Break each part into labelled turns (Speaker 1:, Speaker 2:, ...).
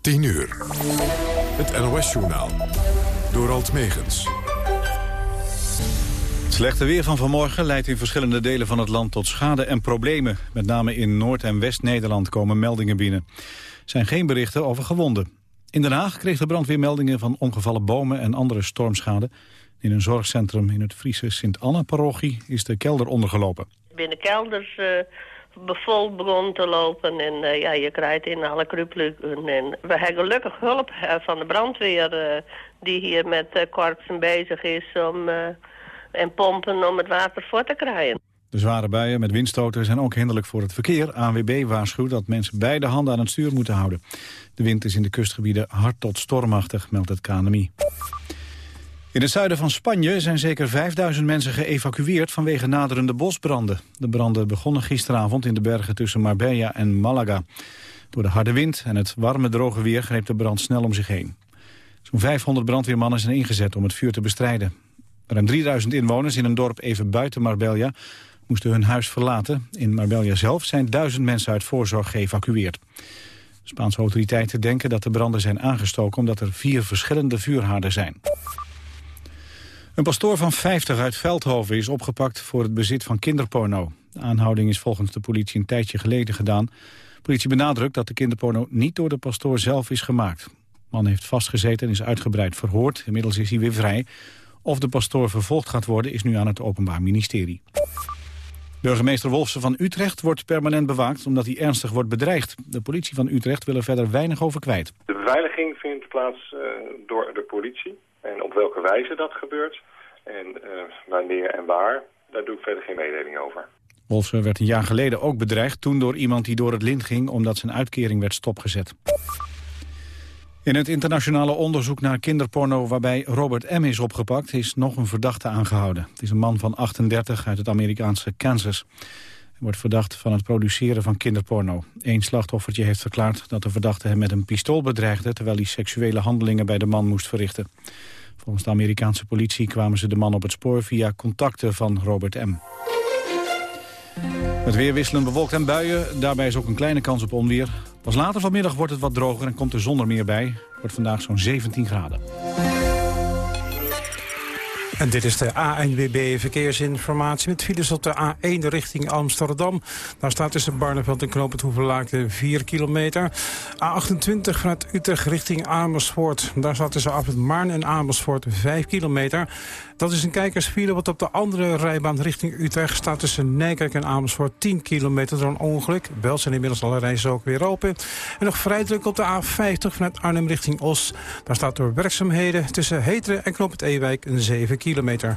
Speaker 1: 10 uur. Het NOS-journaal. Door Alt Megens.
Speaker 2: Slechte weer van vanmorgen leidt in verschillende delen van het land tot schade en problemen. Met name in Noord- en West-Nederland komen meldingen binnen. Er zijn geen berichten over gewonden. In Den Haag kreeg de brandweer meldingen van omgevallen bomen en andere stormschade. In een zorgcentrum in het Friese Sint-Anna-parochie is de kelder ondergelopen.
Speaker 3: Binnen kelders uh, vol begon te lopen en uh, ja, je krijgt in alle kruplukken. En we hebben gelukkig hulp van de brandweer die hier met korpsen bezig is om, en pompen om het water voor te krijgen.
Speaker 2: De zware buien met windstoten zijn ook hinderlijk voor het verkeer. ANWB waarschuwt dat mensen beide handen aan het stuur moeten houden. De wind is in de kustgebieden hard tot stormachtig, meldt het KNMI. In het zuiden van Spanje zijn zeker 5000 mensen geëvacueerd vanwege naderende bosbranden. De branden begonnen gisteravond in de bergen tussen Marbella en Malaga. Door de harde wind en het warme droge weer greep de brand snel om zich heen. Zo'n 500 brandweermannen zijn ingezet om het vuur te bestrijden. Ruim 3000 inwoners in een dorp even buiten Marbella moesten hun huis verlaten. In Marbella zelf zijn duizend mensen uit voorzorg geëvacueerd. De Spaanse autoriteiten denken dat de branden zijn aangestoken... omdat er vier verschillende vuurhaarden zijn. Een pastoor van 50 uit Veldhoven is opgepakt voor het bezit van kinderporno. De aanhouding is volgens de politie een tijdje geleden gedaan. De politie benadrukt dat de kinderporno niet door de pastoor zelf is gemaakt. De man heeft vastgezeten en is uitgebreid verhoord. Inmiddels is hij weer vrij. Of de pastoor vervolgd gaat worden is nu aan het Openbaar Ministerie. Burgemeester Wolfsen van Utrecht wordt permanent bewaakt omdat hij ernstig wordt bedreigd. De politie van Utrecht wil er verder weinig over kwijt.
Speaker 4: De beveiliging vindt plaats uh, door de politie. En op welke wijze dat gebeurt en uh, wanneer en waar, daar doe ik verder geen mededeling over.
Speaker 2: Wolfsen werd een jaar geleden ook bedreigd, toen door iemand die door het lint ging omdat zijn uitkering werd stopgezet. In het internationale onderzoek naar kinderporno waarbij Robert M. is opgepakt... is nog een verdachte aangehouden. Het is een man van 38 uit het Amerikaanse Kansas. Wordt verdacht van het produceren van kinderporno. Eén slachtoffertje heeft verklaard dat de verdachte hem met een pistool bedreigde... terwijl hij seksuele handelingen bij de man moest verrichten. Volgens de Amerikaanse politie kwamen ze de man op het spoor... via contacten van Robert M. Het weer wisselen bewolkt en buien. Daarbij is ook een kleine kans op onweer. Pas later vanmiddag wordt het wat droger en komt er meer bij. Wordt vandaag zo'n 17 graden.
Speaker 5: En dit is de ANWB Verkeersinformatie met files op de A1 richting Amsterdam. Daar staat tussen Barneveld en Knoop het Hoevenlaakte 4 kilometer. A28 vanuit Utrecht richting Amersfoort. Daar staat tussen Afrit Maarn en Amersfoort 5 kilometer. Dat is een kijkersfile, wat op de andere rijbaan richting Utrecht staat tussen Nijkerk en Amersfoort 10 kilometer door een ongeluk. Wel zijn inmiddels alle reizen ook weer open. En nog vrij druk op de A50 vanuit Arnhem richting Os. Daar staat door werkzaamheden tussen Heteren en Knoop het Ewijk een 7 kilometer.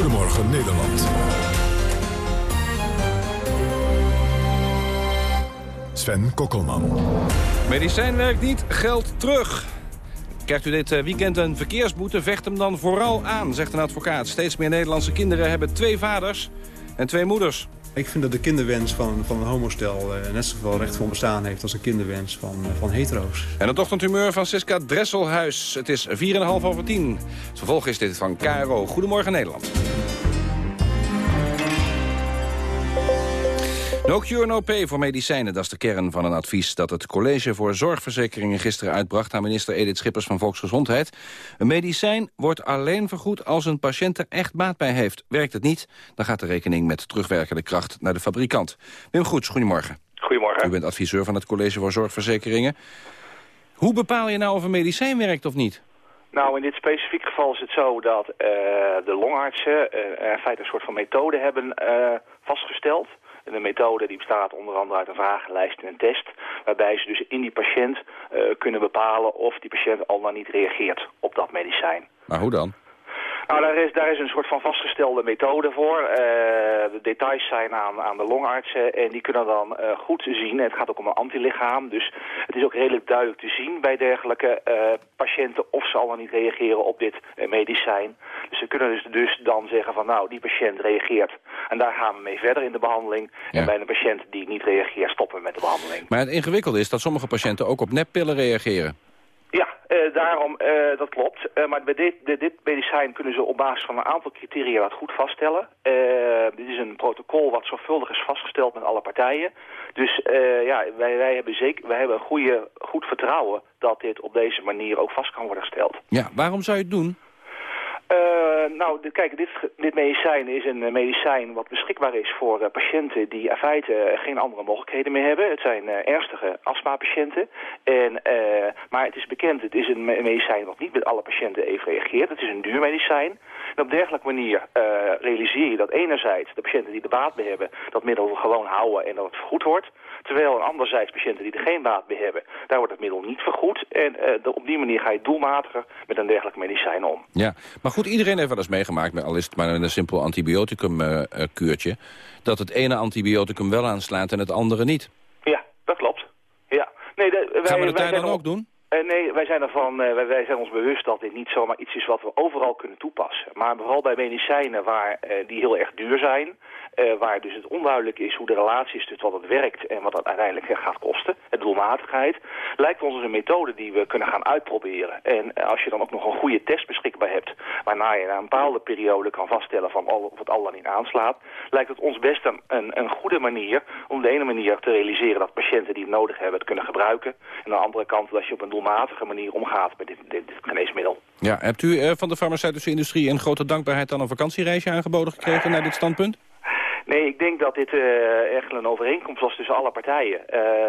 Speaker 1: Goedemorgen Nederland. Sven Kokkelman.
Speaker 6: Medicijn werkt niet, geld terug. Krijgt u dit eh, weekend een verkeersboete, vecht hem dan vooral aan, zegt een advocaat. Steeds meer Nederlandse kinderen hebben twee vaders en twee moeders.
Speaker 7: Ik vind dat de kinderwens van, van een homostel uh, net zoveel recht voor bestaan heeft als een kinderwens van, uh, van hetero's.
Speaker 6: En het ochtendhumeur van Siska Dresselhuis. Het is 4,5 over 10. Het vervolg is dit van KRO. Goedemorgen Nederland. No cure, no pay voor medicijnen. Dat is de kern van een advies dat het College voor Zorgverzekeringen gisteren uitbracht aan minister Edith Schippers van Volksgezondheid. Een medicijn wordt alleen vergoed als een patiënt er echt baat bij heeft. Werkt het niet, dan gaat de rekening met terugwerkende kracht naar de fabrikant. Wim Goeds, goedemorgen.
Speaker 4: Goedemorgen.
Speaker 6: U bent adviseur van het College voor Zorgverzekeringen. Hoe bepaal je nou of een medicijn werkt of niet?
Speaker 8: Nou, in dit specifieke geval is het zo dat uh, de longartsen uh, in feite een soort van methode hebben uh, vastgesteld. De methode die bestaat onder andere uit een vragenlijst en een test... waarbij ze dus in die patiënt kunnen bepalen of die patiënt al dan niet reageert op dat medicijn.
Speaker 6: Maar hoe dan?
Speaker 8: Nou, daar is, daar is een soort van vastgestelde methode voor. Uh, de details zijn aan, aan de longartsen en die kunnen dan uh, goed zien. Het gaat ook om een antilichaam, dus het is ook redelijk duidelijk te zien bij dergelijke uh, patiënten of ze al dan niet reageren op dit medicijn. Dus ze kunnen dus, dus dan zeggen van nou, die patiënt reageert en daar gaan we mee verder in de behandeling. Ja. En bij een patiënt die niet reageert stoppen we met de behandeling.
Speaker 6: Maar het ingewikkelde is dat sommige patiënten ook op neppillen reageren.
Speaker 8: Uh, daarom, uh, dat klopt. Uh, maar bij dit, dit, dit, medicijn kunnen ze op basis van een aantal criteria wat goed vaststellen. dit is een protocol wat zorgvuldig is vastgesteld met alle partijen. Dus ja, wij, wij, hebben zeker, wij hebben een goede, goed vertrouwen dat dit op deze manier ook vast kan worden gesteld.
Speaker 6: Ja, waarom zou je het doen?
Speaker 8: Uh, nou, de, kijk, dit, medicijn is een medicijn wat beschikbaar is voor uh, patiënten die in feite geen andere mogelijkheden meer hebben. Het zijn uh, ernstige astmapatiënten. En, maar het is bekend, het is een medicijn wat niet met alle patiënten even reageert. Het is een duur medicijn. En op dergelijke manier realiseer je dat enerzijds de patiënten die er baat bij hebben, dat middel gewoon houden en dat het vergoed wordt. Terwijl anderzijds patiënten die er geen baat bij hebben, daar wordt het middel niet vergoed. En de, op die manier ga je doelmatiger met een dergelijk medicijn om.
Speaker 6: Ja, maar goed, iedereen heeft wel eens meegemaakt, al is het maar een simpel antibioticumkuurtje, dat het ene antibioticum wel aanslaat en het andere niet.
Speaker 8: Ja, dat klopt. Ja. Nee, de, wij,
Speaker 6: Gaan we dat
Speaker 8: wij
Speaker 6: daar dan ook doen?
Speaker 8: Uh, nee, wij zijn, ervan, uh, wij, zijn ons bewust dat dit niet zomaar iets is wat we overal kunnen toepassen. Maar vooral bij medicijnen waar, uh, die heel erg duur zijn, waar dus het onduidelijk is hoe de relatie is tussen wat het werkt en wat het uiteindelijk gaat kosten, het doelmatigheid, lijkt ons dus een methode die we kunnen gaan uitproberen. En als je dan ook nog een goede test beschikbaar hebt, waarna je na een bepaalde periode kan vaststellen van of het al dan niet aanslaat, lijkt het ons best een, een, goede manier om de ene manier te realiseren dat patiënten die het nodig hebben het kunnen gebruiken. En aan de andere kant dat je op een doelmatige manier omgaat met dit, dit, dit geneesmiddel.
Speaker 6: Ja, hebt u uh, van de farmaceutische industrie een grote dankbaarheid dan een vakantiereisje aangeboden gekregen naar dit standpunt?
Speaker 8: Nee, ik denk dat dit uh, echt een overeenkomst was tussen alle partijen.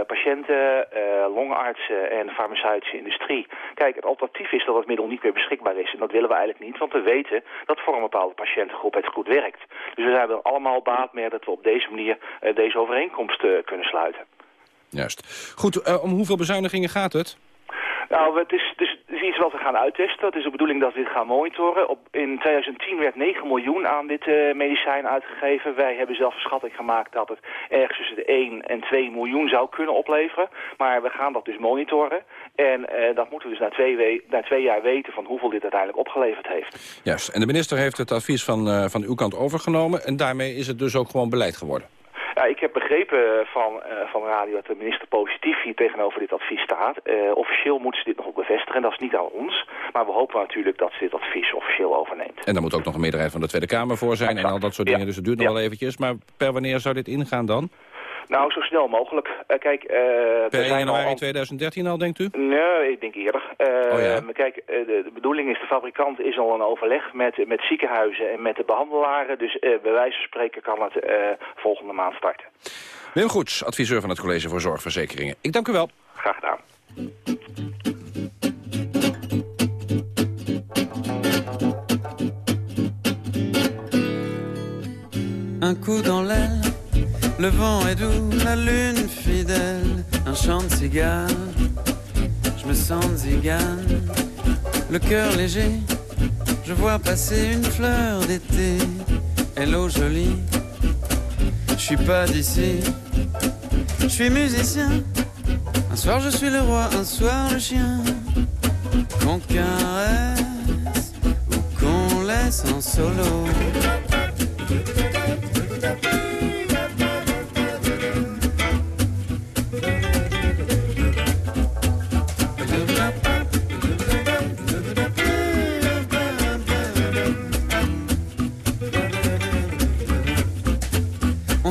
Speaker 8: patiënten, longartsen en de farmaceutische industrie. Kijk, het alternatief is dat het middel niet meer beschikbaar is. En dat willen we eigenlijk niet, want we weten dat voor een bepaalde patiëntengroep het goed werkt. Dus we hebben er allemaal baat mee dat we op deze manier deze overeenkomst kunnen sluiten.
Speaker 6: Juist. Goed, om hoeveel bezuinigingen gaat het?
Speaker 8: Nou, het is, is iets wat we gaan uittesten. Het is de bedoeling dat we dit gaan monitoren. Op, in 2010 werd 9 miljoen aan dit uh, medicijn uitgegeven. Wij hebben zelf een schatting gemaakt dat het ergens tussen de 1 en 2 miljoen zou kunnen opleveren. Maar we gaan dat dus monitoren. En uh, dat moeten we dus na twee, na jaar weten van hoeveel dit uiteindelijk opgeleverd heeft.
Speaker 6: Juist. En de minister heeft het advies van, uh, van uw kant overgenomen. En daarmee is het dus ook gewoon beleid geworden.
Speaker 8: Ja, ik heb begrepen van, uh, van de radio dat de minister positief hier tegenover dit advies staat. Uh, officieel moeten ze dit nog ook bevestigen, dat is niet aan ons. Maar we hopen natuurlijk dat ze dit advies officieel overneemt.
Speaker 6: En daar moet ook nog een meerderheid van de Tweede Kamer voor zijn exact. en al dat soort dingen. Ja. Dus het duurt nog ja. wel eventjes. Maar per wanneer zou dit ingaan dan?
Speaker 8: Nou, zo snel mogelijk. Uh, kijk, uh,
Speaker 6: per januari al... 2013 al, denkt u?
Speaker 8: Nee, ik denk eerder. Uh, oh, ja? Kijk, de, de, bedoeling is, de fabrikant is al een overleg met, met ziekenhuizen en met de behandelaren. Dus bij wijze van spreken kan het volgende maand starten.
Speaker 6: Wim Goeds, adviseur van het College voor Zorgverzekeringen. Ik dank u wel.
Speaker 8: Graag gedaan.
Speaker 9: Un coup dans l'aile Le vent est doux, la lune fidèle, un chant de cigare. Je me sens zigane, le cœur léger. Je vois passer une fleur d'été. Hello jolie, je suis pas d'ici. Je suis musicien. Un soir je suis le roi, un soir le chien. Qu'on caresse ou qu'on laisse en solo.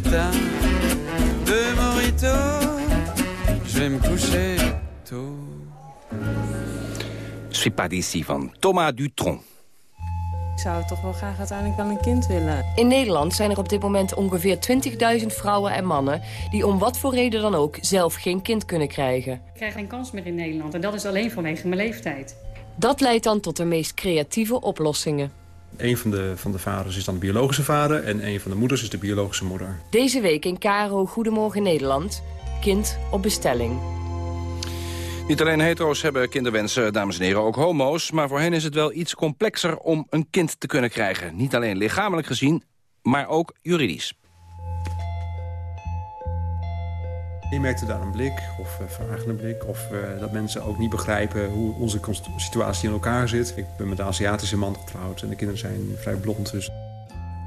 Speaker 9: Deux moritos, je vais me coucher tôt.
Speaker 6: Je suis pas d'ici van Thomas Dutron.
Speaker 10: Ik zou toch wel graag uiteindelijk wel een kind willen.
Speaker 11: In Nederland zijn er op dit moment ongeveer 20.000 vrouwen en mannen... die om wat voor reden dan ook zelf geen kind kunnen krijgen.
Speaker 10: Ik krijg geen kans meer in Nederland en dat is alleen vanwege mijn leeftijd.
Speaker 11: Dat leidt dan tot de meest creatieve oplossingen.
Speaker 7: Een van de, van de vaders is dan de biologische vader en een van de moeders is de biologische moeder.
Speaker 11: Deze week in Caro Goedemorgen Nederland. Kind op bestelling.
Speaker 6: Niet alleen hetero's hebben kinderwensen, dames en heren, ook homo's. Maar voor hen is het wel iets complexer om een kind te kunnen krijgen. Niet alleen lichamelijk gezien, maar ook juridisch.
Speaker 7: Je merkte daar een blik of uh, vragende blik. Of uh, dat mensen ook niet begrijpen hoe onze situatie in elkaar zit. Ik ben met een Aziatische man getrouwd en de kinderen zijn vrij blond. Dus...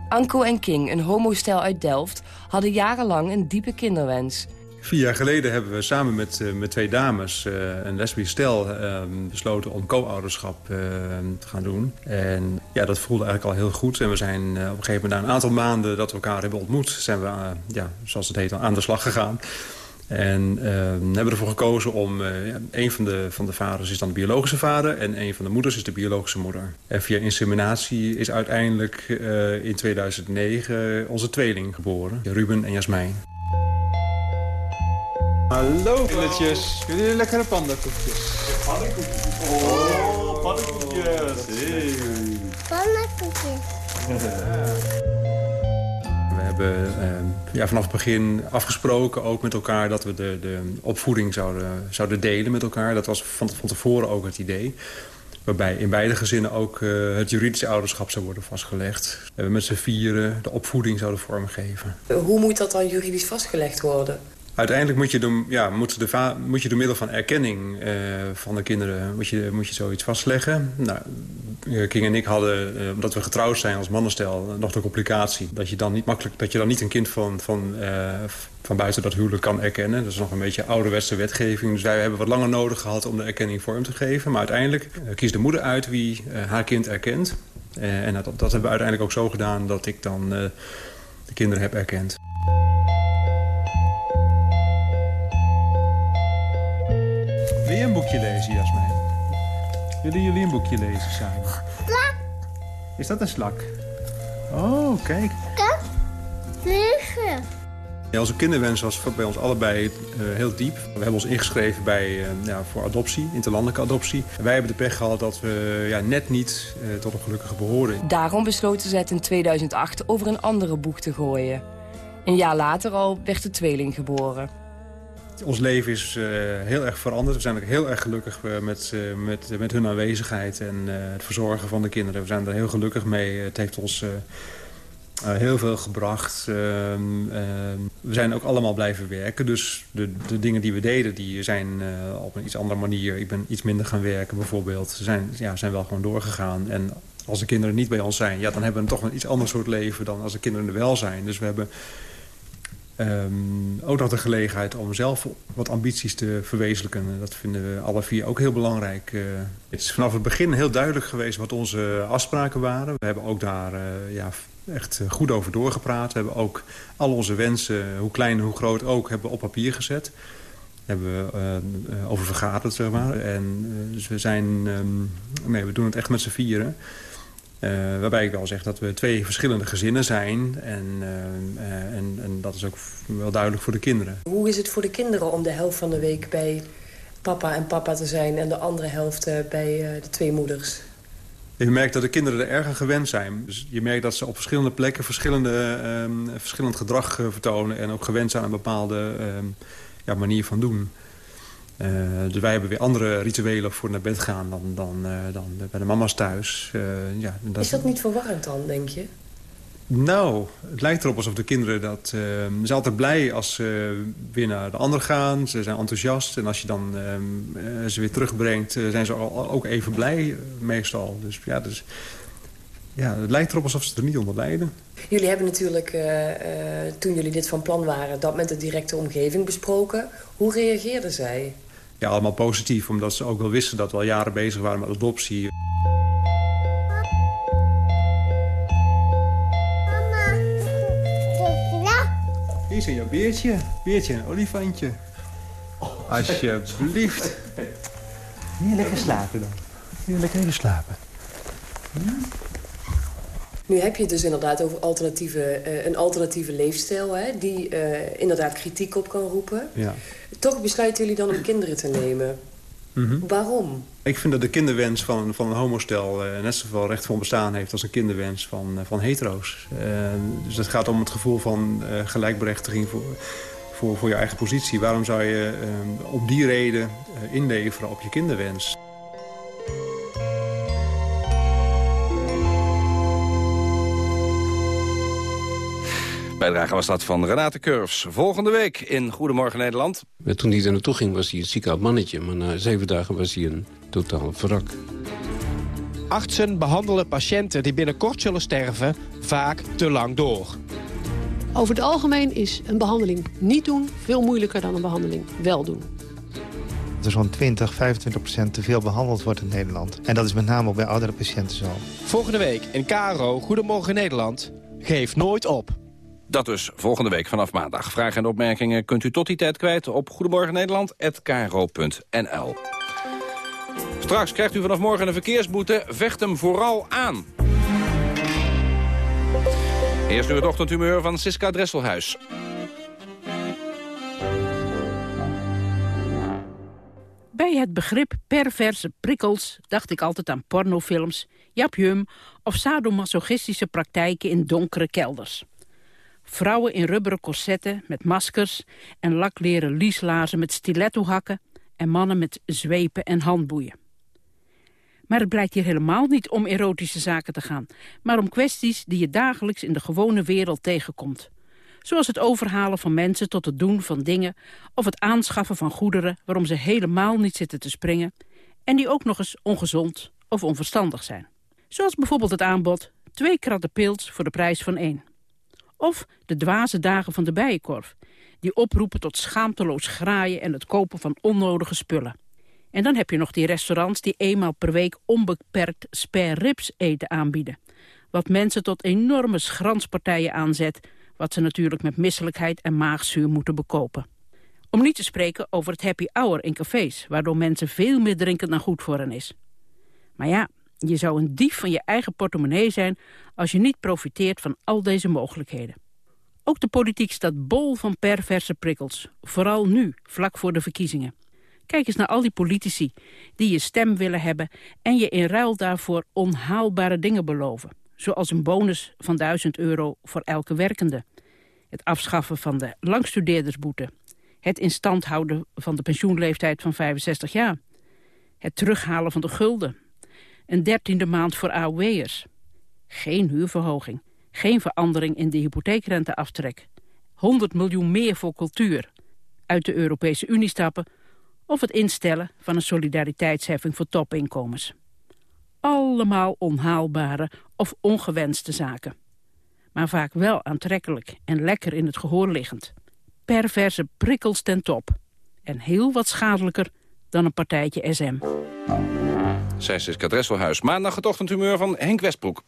Speaker 11: Anko en King, een homostel uit Delft, hadden jarenlang een diepe kinderwens.
Speaker 7: Vier jaar geleden hebben we samen met, uh, met twee dames, uh, een lesbisch stel, uh, besloten om co-ouderschap te gaan doen. En ja, dat voelde eigenlijk al heel goed. En we zijn op een gegeven moment na een aantal maanden dat we elkaar hebben ontmoet, zijn we, ja, zoals het heet, aan de slag gegaan. En hebben ervoor gekozen om, ja, een van de, van de vaders is dan de biologische vader en een van de moeders is de biologische moeder. En via inseminatie is uiteindelijk in 2009 onze tweeling geboren, Ruben en Jasmijn.
Speaker 12: Hallo kindertjes. Willen jullie lekkere pandakoekjes?
Speaker 13: Pannenkoekjes.
Speaker 12: Oh, pannenkoekjes. Hey.
Speaker 13: Pannenkoekjes.
Speaker 7: Hebben eh, ja, vanaf het begin afgesproken ook met elkaar dat we de, de opvoeding zouden, zouden delen met elkaar. Dat was van, van tevoren ook het idee. Waarbij in beide gezinnen ook uh, het juridische ouderschap zou worden vastgelegd. We met z'n vieren de opvoeding zouden vormgeven.
Speaker 11: Hoe moet dat dan juridisch vastgelegd worden?
Speaker 7: Uiteindelijk moet je, door, ja, moet, de moet je door middel van erkenning uh, van de kinderen moet je, moet je zoiets vastleggen. Nou, King en ik hadden, uh, omdat we getrouwd zijn als mannenstel, nog de complicatie. Dat je dan niet, makkelijk, dat je dan niet een kind van, van, uh, van buiten dat huwelijk kan erkennen. Dat is nog een beetje ouderwetse wetgeving. Dus wij hebben wat langer nodig gehad om de erkenning vorm te geven. Maar uiteindelijk kiest de moeder uit wie haar kind erkent. en dat, dat hebben we uiteindelijk ook zo gedaan dat ik dan de kinderen heb erkend.
Speaker 12: Boekje lezen, Jasmijn? Willen jullie een boekje lezen samen?
Speaker 13: Slak.
Speaker 12: Is dat een slak? Oh, kijk.
Speaker 13: Kijk. Vliegen.
Speaker 7: Ja, onze kinderwens was bij ons allebei uh, heel diep. We hebben ons ingeschreven bij, uh, ja, voor adoptie, interlandelijke adoptie. Wij hebben de pech gehad dat we ja, net niet uh, tot een gelukkige behoorden.
Speaker 11: Daarom besloten ze het in 2008 over een andere boeg te gooien. Een jaar later al werd de tweeling geboren.
Speaker 7: Ons leven is uh, heel erg veranderd. We zijn ook heel erg gelukkig uh, met, uh, met, met hun aanwezigheid en het verzorgen van de kinderen. We zijn er heel gelukkig mee. Het heeft ons heel veel gebracht. Ehm, we zijn ook allemaal blijven werken. Dus de, de dingen die we deden, die zijn op een iets andere manier. Ik ben iets minder gaan werken bijvoorbeeld. Ze zijn, ja, zijn wel gewoon doorgegaan. En als de kinderen niet bij ons zijn, ja, dan hebben we toch een iets ander soort leven dan als de kinderen er wel zijn. Dus we hebben Um, ook nog de gelegenheid om zelf wat ambities te verwezenlijken. Dat vinden we alle vier ook heel belangrijk. Uh, het is vanaf het begin heel duidelijk geweest wat onze afspraken waren. We hebben ook daar uh, ja, echt goed over doorgepraat. We hebben ook al onze wensen, hoe klein hoe groot ook, hebben op papier gezet. Hebben we uh, over vergaderd, zeg maar. En, dus we zijn, um, nee, we doen het echt met z'n vieren. Uh, waarbij ik wel zeg dat we twee verschillende gezinnen zijn. En, uh, uh, en, en, dat is ook wel duidelijk voor de kinderen.
Speaker 11: Hoe is het voor de kinderen om de helft van de week bij papa en papa te zijn... en de andere helft bij de twee moeders?
Speaker 7: Je merkt dat de kinderen er erg aan gewend zijn. Dus je merkt dat ze op verschillende plekken verschillende, verschillend gedrag vertonen... en ook gewend zijn aan een bepaalde ja, manier van doen. Uh, dus wij hebben weer andere rituelen voor naar bed gaan dan, dan, uh, dan bij de mama's thuis. Uh, ja,
Speaker 11: dat... Is dat niet verwarrend dan, denk je?
Speaker 7: Nou, het lijkt erop alsof de kinderen dat... ze zijn altijd blij als ze weer naar de ander gaan. Ze zijn enthousiast. En als je dan ze weer terugbrengt, zijn ze ook even blij meestal. Dus ja, dus, ja, het lijkt erop alsof ze er niet onder lijden.
Speaker 14: Jullie hebben natuurlijk, eh, eh, toen jullie dit van plan waren... dat met de directe omgeving besproken. Hoe reageerden zij?
Speaker 7: Ja, allemaal positief, omdat ze ook wel wisten dat we al jaren bezig waren met adoptie. Hier is jouw beertje. Beertje, een olifantje. Alsjeblieft.
Speaker 15: Hier lekker slapen dan. Hier lekker even slapen.
Speaker 14: Nu heb je het dus inderdaad over alternatieve, eh, een alternatieve leefstijl... Hè, die eh, inderdaad kritiek op kan roepen.
Speaker 7: Ja.
Speaker 14: Toch besluiten jullie dan om kinderen te nemen.
Speaker 7: Mhm.
Speaker 14: Waarom?
Speaker 7: Ik vind dat de kinderwens van, van een homostel uh, net zoveel recht van bestaan heeft... als een kinderwens van, van hetero's. dus het gaat om het gevoel van gelijkberechtiging voor, voor, voor je eigen positie. Waarom zou je om die reden inleveren op je kinderwens?
Speaker 6: Bijdrage was dat van Renate Curves. Volgende week in Goedemorgen Nederland.
Speaker 16: Toen hij er naartoe ging was hij een ziek oud mannetje. Maar na zeven dagen was hij een totaal verrak.
Speaker 17: Artsen behandelen patiënten die binnenkort zullen sterven vaak te lang door.
Speaker 18: Over het algemeen is een behandeling niet doen veel moeilijker dan een behandeling wel doen.
Speaker 19: Er zo'n 20, 25 procent te veel behandeld wordt in Nederland. En dat is met name ook bij oudere patiënten zo.
Speaker 17: Volgende week in KRO Goedemorgen Nederland. Geef nooit op.
Speaker 6: Dat dus volgende week vanaf maandag. Vragen en opmerkingen kunt u tot die tijd kwijt op goedemorgennederland.nl. Straks krijgt u vanaf morgen een verkeersboete. Vecht hem vooral aan. Eerst nu het ochtendhumeur van Siska Dresselhuis.
Speaker 20: Bij het begrip perverse prikkels dacht ik altijd aan pornofilms, japjum of sadomasochistische praktijken in donkere kelders. Vrouwen in rubberen corsetten met maskers en lakleren lieslaarzen met stilettohakken en mannen met zwepen en handboeien. Maar het blijkt hier helemaal niet om erotische zaken te gaan, maar om kwesties die je dagelijks in de gewone wereld tegenkomt. Zoals het overhalen van mensen tot het doen van dingen of het aanschaffen van goederen waarom ze helemaal niet zitten te springen en die ook nog eens ongezond of onverstandig zijn. Zoals bijvoorbeeld het aanbod twee kratten pils voor de prijs van één. Of de dwaze dagen van de bijenkorf, die oproepen tot schaamteloos graaien en het kopen van onnodige spullen. En dan heb je nog die restaurants die eenmaal per week onbeperkt spare ribs eten aanbieden. Wat mensen tot enorme schranspartijen aanzet, wat ze natuurlijk met misselijkheid en maagzuur moeten bekopen. Om niet te spreken over het happy hour in cafés, waardoor mensen veel meer drinken dan goed voor hen is. Maar ja, je zou een dief van je eigen portemonnee zijn als je niet profiteert van al deze mogelijkheden. Ook de politiek staat bol van perverse prikkels, vooral nu, vlak voor de verkiezingen. Kijk eens naar al die politici die je stem willen hebben en je in ruil daarvoor onhaalbare dingen beloven. Zoals een bonus van 1000 euro voor elke werkende. Het afschaffen van de langstudeerdersboete. Het in stand houden van de pensioenleeftijd van 65 jaar. Het terughalen van de gulden een dertiende maand voor AOW'ers. Geen huurverhoging. Geen verandering in de hypotheekrenteaftrek. 100 miljoen meer voor cultuur. Uit de Europese Unie stappen. Of het instellen van een solidariteitsheffing voor topinkomens. Allemaal onhaalbare of ongewenste zaken. Maar vaak wel aantrekkelijk en lekker in het gehoor liggend. Perverse prikkels ten top. En heel wat schadelijker dan een partijtje SM.
Speaker 6: Zij is Dresselhuis. Maandag het ochtendhumeur van Henk Westbroek.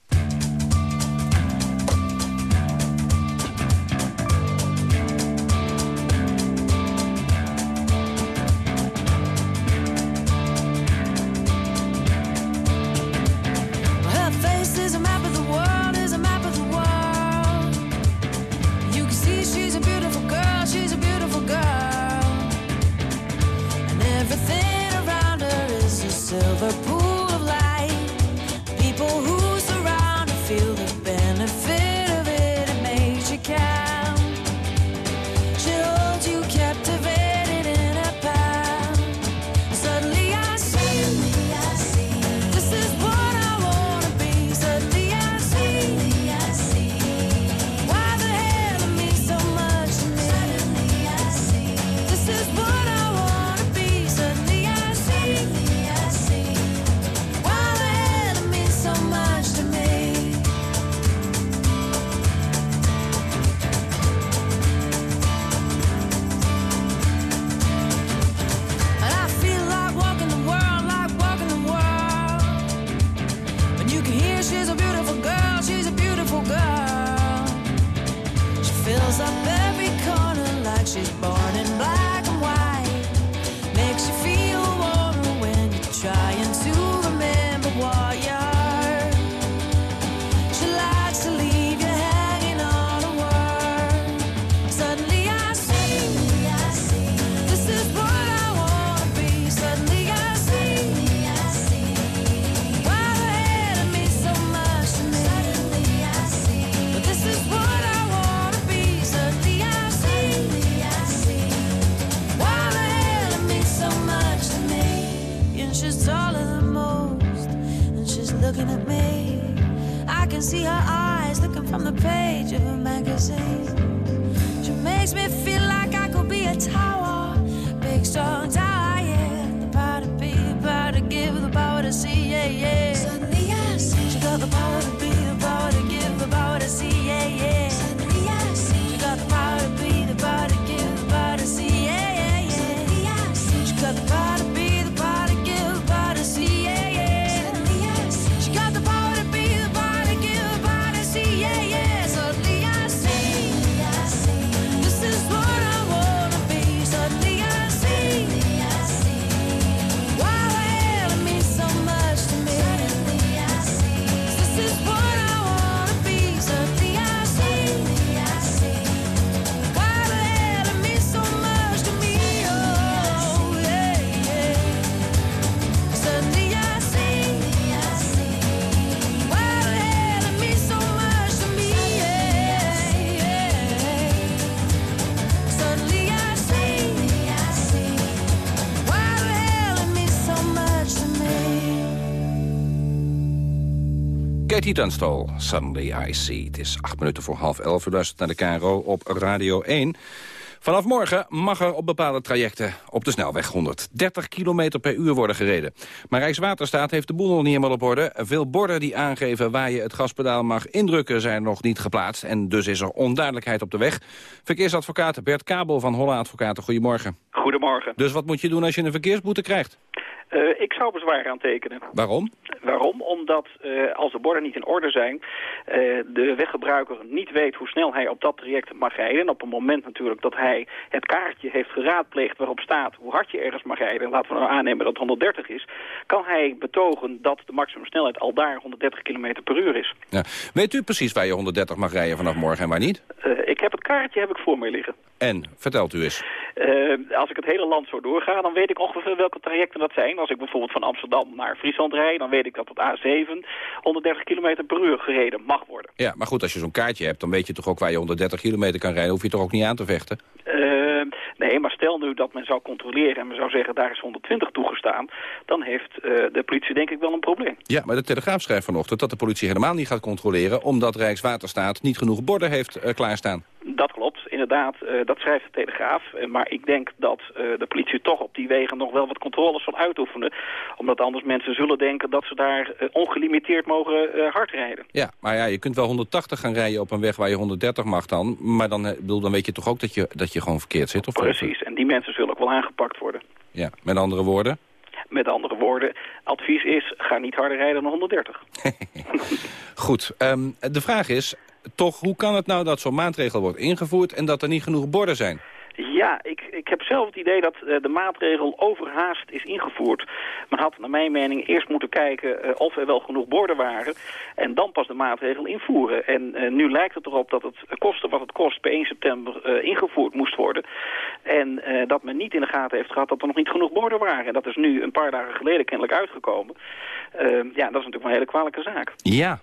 Speaker 21: chip looking at me. I can see her eyes looking from the page of a magazine. She makes me feel like I could be a tower, big strong tower,
Speaker 6: Katie Dunstall, Suddenly I See. Het is acht minuten voor half elf. U luistert naar de KRO op Radio 1. Vanaf morgen mag er op bepaalde trajecten op de snelweg 130 km per uur worden gereden. Maar Rijkswaterstaat heeft de boel nog niet helemaal op orde. Veel borden die aangeven waar je het gaspedaal mag indrukken zijn nog niet geplaatst. En dus is er onduidelijkheid op de weg. Verkeersadvocaat Bert Kabel van Holle Advocaten, goedemorgen.
Speaker 22: Goedemorgen.
Speaker 6: Dus wat moet je doen als je een verkeersboete krijgt?
Speaker 22: Eh, ik zou bezwaar aantekenen.
Speaker 6: Waarom?
Speaker 22: Waarom? Omdat eh, als de borden niet in orde zijn, eh, de weggebruiker niet weet hoe snel hij op dat traject mag rijden. En op het moment natuurlijk dat hij het kaartje heeft geraadpleegd waarop staat hoe hard je ergens mag rijden, en laten we nou aannemen dat het 130 is, kan hij betogen dat de maximumsnelheid al daar 130 km per uur is.
Speaker 6: Ja. Weet u precies waar je 130 mag rijden vanaf morgen en waar niet?
Speaker 22: Ik heb het kaartje heb ik voor me liggen.
Speaker 6: En, vertelt u eens.
Speaker 22: Eh, als ik het hele land zo doorga, dan weet ik ongeveer welke trajecten dat zijn. Als ik bijvoorbeeld van Amsterdam naar Friesland rijd, dan weet ik dat het A7 130 km per uur gereden mag worden.
Speaker 6: Ja, maar goed, als je zo'n kaartje hebt, dan weet je toch ook waar je 130 kilometer kan rijden. Hoef je toch ook niet aan te vechten?
Speaker 22: Eh, nee, maar stel nu dat men zou controleren en men zou zeggen daar is 120 toegestaan, dan heeft eh, de politie denk ik wel een probleem.
Speaker 6: Ja, maar de Telegraaf schrijft vanochtend dat de politie helemaal niet gaat controleren... omdat Rijkswaterstaat niet genoeg borden heeft klaarstaan.
Speaker 22: Dat klopt, inderdaad. eh, dat schrijft de Telegraaf. Eh, maar ik denk dat eh, de politie toch op die wegen nog wel wat controles zal uitoefenen. Omdat anders mensen zullen denken dat ze daar ongelimiteerd mogen hard rijden.
Speaker 6: Ja, maar ja, je kunt wel 180 gaan rijden op een weg waar je 130 mag dan. Maar dan, bedoel, dan weet je toch ook dat je, dat je gewoon verkeerd zit? Of
Speaker 22: Precies, en die mensen zullen ook wel aangepakt worden.
Speaker 6: Ja, met andere woorden.
Speaker 22: Met andere woorden, advies is, ga niet harder rijden dan 130.
Speaker 6: Goed, ehm, de vraag is toch, hoe kan het nou dat zo'n maatregel wordt ingevoerd... en dat er niet genoeg borden zijn?
Speaker 22: Ja, ik, ik heb zelf het idee dat eh, de maatregel overhaast is ingevoerd. Men had naar mijn mening eerst moeten kijken eh, of er wel genoeg borden waren... en dan pas de maatregel invoeren. En eh, nu lijkt het erop dat het kosten wat het kost per 1 september eh, ingevoerd moest worden. En eh, dat men niet in de gaten heeft gehad dat er nog niet genoeg borden waren. En dat is nu een paar dagen geleden kennelijk uitgekomen. Ja, dat is natuurlijk wel een hele kwalijke zaak.
Speaker 6: Ja.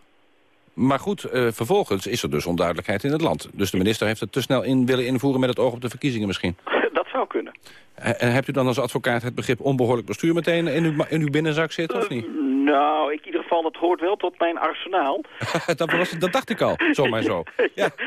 Speaker 6: Maar goed, eh, vervolgens is er dus onduidelijkheid in het land. Dus de minister heeft het te snel in willen invoeren met het oog op de verkiezingen misschien.
Speaker 22: dat zou kunnen.
Speaker 6: Eh, En hebt u dan als advocaat het begrip onbehoorlijk bestuur meteen in uw, in uw binnenzak zitten, of niet?
Speaker 22: Nou, ik, geval, dat hoort wel tot mijn arsenaal.
Speaker 6: dat, was, dat dacht ik al, zomaar zo. Ja.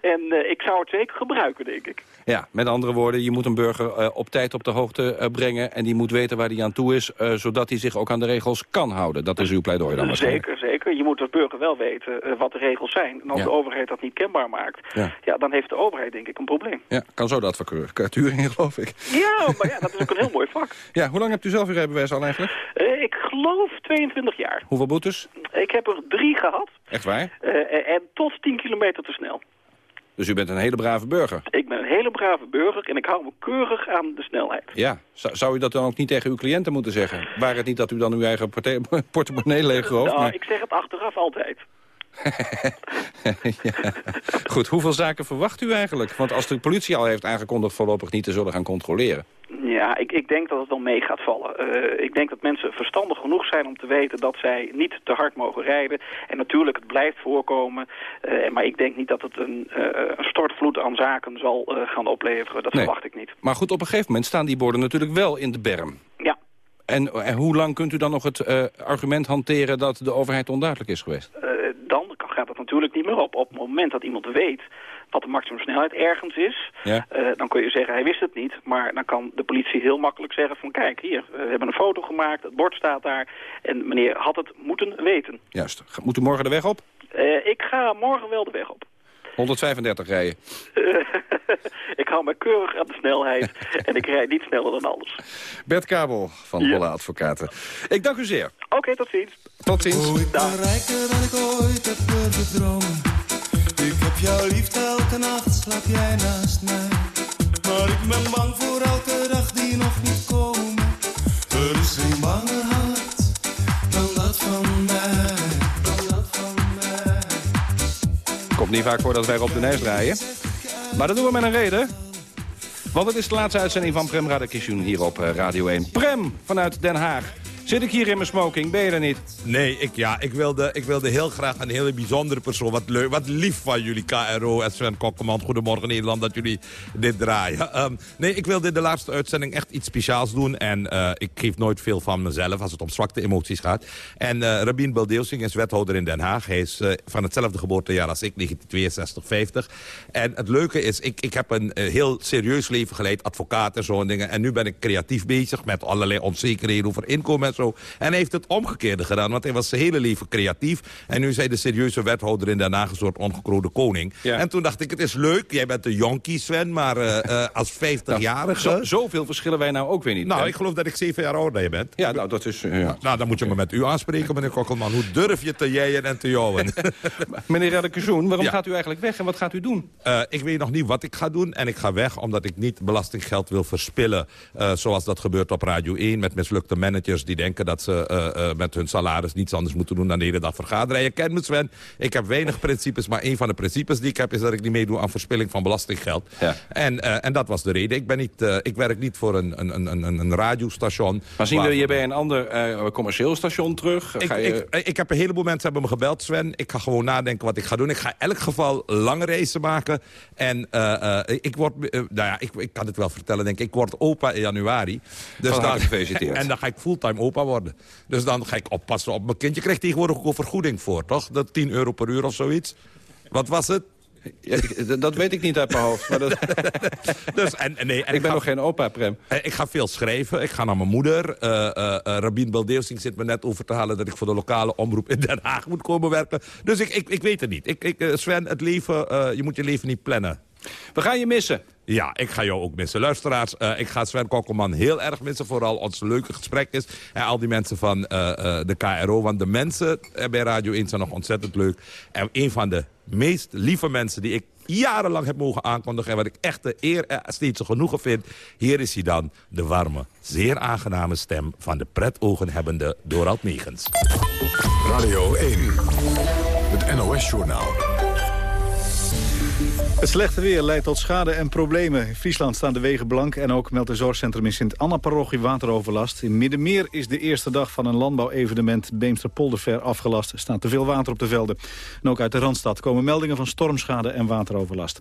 Speaker 22: En eh, ik zou het zeker gebruiken, denk ik.
Speaker 6: Ja, met andere woorden, je moet een burger eh, op tijd op de hoogte eh, brengen... en die moet weten waar hij aan toe is, zodat hij zich ook aan de regels kan houden. Dat is uw pleidooi dan waarschijnlijk.
Speaker 22: Zeker, zeker. Je moet als burger wel weten wat de regels zijn. En als
Speaker 6: Ja.
Speaker 22: de overheid dat niet kenbaar maakt,
Speaker 6: Ja.
Speaker 22: ja. dan heeft de overheid denk ik een probleem.
Speaker 6: Ja, kan zo de advocatuur in, geloof ik.
Speaker 22: Ja, maar ja, dat is ook een heel mooi vak.
Speaker 6: Ja, hoe lang hebt u zelf uw rijbewijs al eigenlijk?
Speaker 22: Ik geloof 22 jaar.
Speaker 6: Hoeveel boetes?
Speaker 22: Ik heb er drie gehad
Speaker 6: Echt waar?
Speaker 22: eh, en tot 10 kilometer te snel.
Speaker 6: Dus u bent een hele brave burger?
Speaker 22: Ik ben een hele brave burger en ik hou me keurig aan de snelheid.
Speaker 6: Ja. Zou, zou u dat dan ook niet tegen uw cliënten moeten zeggen? Waar het niet dat u dan uw eigen porte- portemonnee leegrooft?
Speaker 22: Nou,
Speaker 6: maar-
Speaker 22: ik zeg het achteraf altijd.
Speaker 6: ja. Goed, hoeveel zaken verwacht u eigenlijk? Want als de politie al heeft aangekondigd voorlopig niet te zullen gaan controleren...
Speaker 22: Ja, ik, ik denk dat het wel mee gaat vallen. Eh, ik denk dat mensen verstandig genoeg zijn om te weten dat zij niet te hard mogen rijden. En natuurlijk, het blijft voorkomen. Eh, maar ik denk niet dat het een, eh, een stortvloed aan zaken zal eh, gaan opleveren. Dat
Speaker 6: Nee.
Speaker 22: verwacht ik niet.
Speaker 6: Maar goed, op een gegeven moment staan die borden natuurlijk wel in de berm.
Speaker 22: Ja.
Speaker 6: En, en hoe lang kunt u dan nog het eh, argument hanteren dat de overheid onduidelijk is geweest?
Speaker 22: Eh, dan gaat het natuurlijk niet meer op. Op het moment dat iemand weet wat de maximumsnelheid ergens is,
Speaker 6: Ja.
Speaker 22: eh, dan kun je zeggen hij wist het niet. Maar dan kan de politie heel makkelijk zeggen van kijk hier, we hebben een foto gemaakt, het bord staat daar. En meneer had het moeten weten.
Speaker 6: Juist. Moet u morgen de weg op?
Speaker 22: Eh, ik ga morgen wel de weg op.
Speaker 6: 135 rijden.
Speaker 22: ik hou me keurig aan de snelheid en ik rijd niet sneller dan alles.
Speaker 6: Bert Kabel van
Speaker 22: Ja.
Speaker 6: Bolle Advocaten. Ik dank u zeer.
Speaker 22: Oké, tot ziens.
Speaker 6: Tot ziens.
Speaker 23: Oh, ik ben rijker dan ik ooit heb durven dromen. Ik heb jouw liefde elke nacht, slaap jij naast mij. Maar ik ben bang voor elke dag die nog niet komen. Er is geen banger
Speaker 6: Komt niet vaak voor dat wij op de Nijs draaien. Maar dat doen we met een reden. Want het is de laatste uitzending van Prem Radakishun hier op eh, Radio 1. Prem vanuit Den Haag. Zit ik hier in mijn smoking? Ben je er niet?
Speaker 24: Nee, ik, ja, ik, wilde, ik wilde heel graag een hele bijzondere persoon. Wat, leuk, wat lief van jullie, KRO en Sven Kokkeman. Goedemorgen Nederland, dat jullie dit draaien. Ehm, nee, ik wilde de laatste uitzending echt iets speciaals doen. En eh, ik geef nooit veel van mezelf als het om zwakte emoties gaat. En eh Rabin Beldeelsing is wethouder in Den Haag. Hij is eh, van hetzelfde geboortejaar als ik, 1962, 50. En het leuke is, ik, ik heb een heel serieus leven geleid. Advocaat en zo'n dingen. En nu ben ik creatief bezig met allerlei onzekerheden over inkomen en zo. En hij heeft het omgekeerde gedaan, want hij was zijn hele leven creatief. En nu is hij de serieuze wethouder in Haag, een soort ongekroonde koning. En toen dacht ik, het is leuk, jij bent de jonkie Sven, maar eh, eh, als 50-jarige...
Speaker 6: Zo, zoveel verschillen wij nou ook weer niet.
Speaker 24: Nou, ik geloof dat ik zeven jaar ouder dan je bent.
Speaker 6: Ja, nou, dat is... eh, ja.
Speaker 24: Nou, dan moet je me met u aanspreken, meneer Kokkelman. Hoe durf je te jeien en te jouwen?
Speaker 6: Meneer Radakishun, waarom
Speaker 24: Ja.
Speaker 6: gaat u eigenlijk weg en wat gaat u doen?
Speaker 24: Ik weet nog niet wat ik ga doen. En ik ga weg omdat ik niet belastinggeld wil verspillen. zoals dat gebeurt op Radio 1 met mislukte managers... die denken dat ze eh, eh, met hun salaris niets anders moeten doen... dan de hele dag vergaderen. En je kent me, Sven. Ik heb weinig principes. Maar een van de principes die ik heb... is dat ik niet meedoe aan verspilling van belastinggeld. En, eh, en dat was de reden. Ik, ben niet, ik werk niet voor een, een, een, een, een radiostation.
Speaker 6: Maar zien
Speaker 24: waar-
Speaker 6: we je bij een ander commercieel station terug?
Speaker 24: ik,
Speaker 6: je...
Speaker 24: ik, ik heb een heleboel mensen hebben me gebeld, Sven. Ik ga gewoon nadenken wat ik ga doen. Ik ga in elk geval lange reizen maken. En ik word, nou ja, ik, ik kan het wel vertellen, denk ik. Ik word opa in januari. Dus dan. En dan ga ik fulltime opa worden. Dus dan ga ik oppassen op mijn kind. Je krijgt tegenwoordig ook een vergoeding voor, toch? Dat 10 euro per uur of zoiets. Wat was het?
Speaker 6: Ja, dat weet ik niet uit mijn hoofd. Maar dat...
Speaker 24: dus, en, nee, en
Speaker 6: ik ben
Speaker 24: ga-
Speaker 6: nog geen opa, Prem.
Speaker 24: Eh, Ik ga veel schrijven. Ik ga naar mijn moeder. Eh, eh, Rabin Beldeelsing zit me net over te halen... dat ik voor de lokale omroep in Den Haag moet komen werken. Dus ik, ik, ik weet het niet. Ik, ik, Sven, het leven, je moet je leven niet plannen.
Speaker 6: We gaan je missen.
Speaker 24: Ja, ik ga jou ook missen. Luisteraars, eh, ik ga Sven Kokkelman heel erg missen. Vooral ons leuke gesprek is. En al die mensen van eh, eh, de KRO. Want de mensen bij Radio 1 zijn nog ontzettend leuk. En een van de meest lieve mensen die ik jarenlang heb mogen aankondigen... en wat ik echt de eer en steeds een genoegen vind... hier is hij dan, de warme, zeer aangename stem... van de pretogenhebbende Dorald Megens.
Speaker 1: Radio 1, het NOS-journaal.
Speaker 2: Het slechte weer leidt tot schade en problemen. In Friesland staan de wegen blank en ook meldt een zorgcentrum in Sint-Anna-parochie wateroverlast. In Middenmeer is de eerste dag van een landbouwevenement Beemster-Polderver afgelast. Er staat te veel water op de velden. En ook uit de Randstad komen meldingen van stormschade en wateroverlast.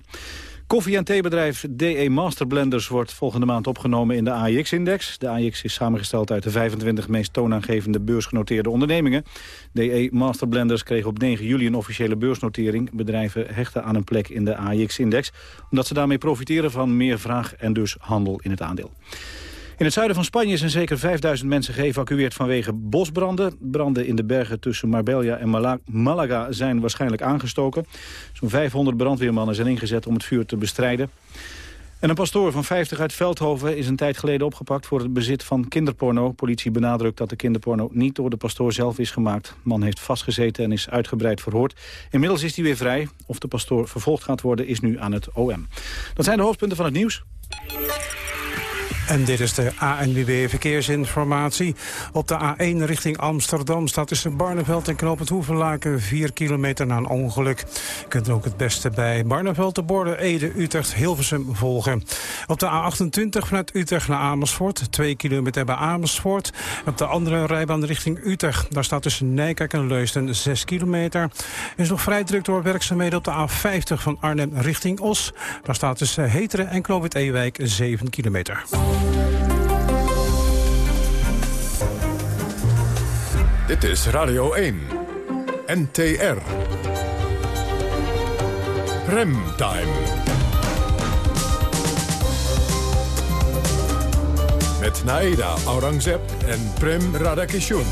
Speaker 2: Koffie- en theebedrijf DE Master Blenders wordt volgende maand opgenomen in de AIX-index. De AIX is samengesteld uit de 25 meest toonaangevende beursgenoteerde ondernemingen. DE Master Blenders kreeg op 9 juli een officiële beursnotering. Bedrijven hechten aan een plek in de AIX-index... omdat ze daarmee profiteren van meer vraag en dus handel in het aandeel. In het zuiden van Spanje zijn zeker 5000 mensen geëvacueerd vanwege bosbranden. Branden in de bergen tussen Marbella en Mala- Malaga zijn waarschijnlijk aangestoken. Zo'n 500 brandweermannen zijn ingezet om het vuur te bestrijden. En een pastoor van 50 uit Veldhoven is een tijd geleden opgepakt voor het bezit van kinderporno. Politie benadrukt dat de kinderporno niet door de pastoor zelf is gemaakt. De man heeft vastgezeten en is uitgebreid verhoord. Inmiddels is hij weer vrij. Of de pastoor vervolgd gaat worden is nu aan het OM. Dat zijn de hoofdpunten van het nieuws.
Speaker 5: En dit is de ANWB Verkeersinformatie. Op de A1 richting Amsterdam staat tussen Barneveld en Knoopend Hoevenlaken 4 kilometer na een ongeluk. Je kunt ook het beste bij Barneveld de borden Ede, Utrecht, Hilversum volgen. Op de A28 vanuit Utrecht naar Amersfoort, 2 kilometer bij Amersfoort. Op de andere rijbaan richting Utrecht, daar staat tussen Nijkerk en Leusden 6 kilometer. Er is nog vrij druk door werkzaamheden op de A50 van Arnhem richting Os. Daar staat tussen Heteren en Knoopend Ewijk 7 kilometer.
Speaker 1: Dit is Radio 1. NTR. Remtime. Met Naeda Aurangzeb en Prem Radakishun.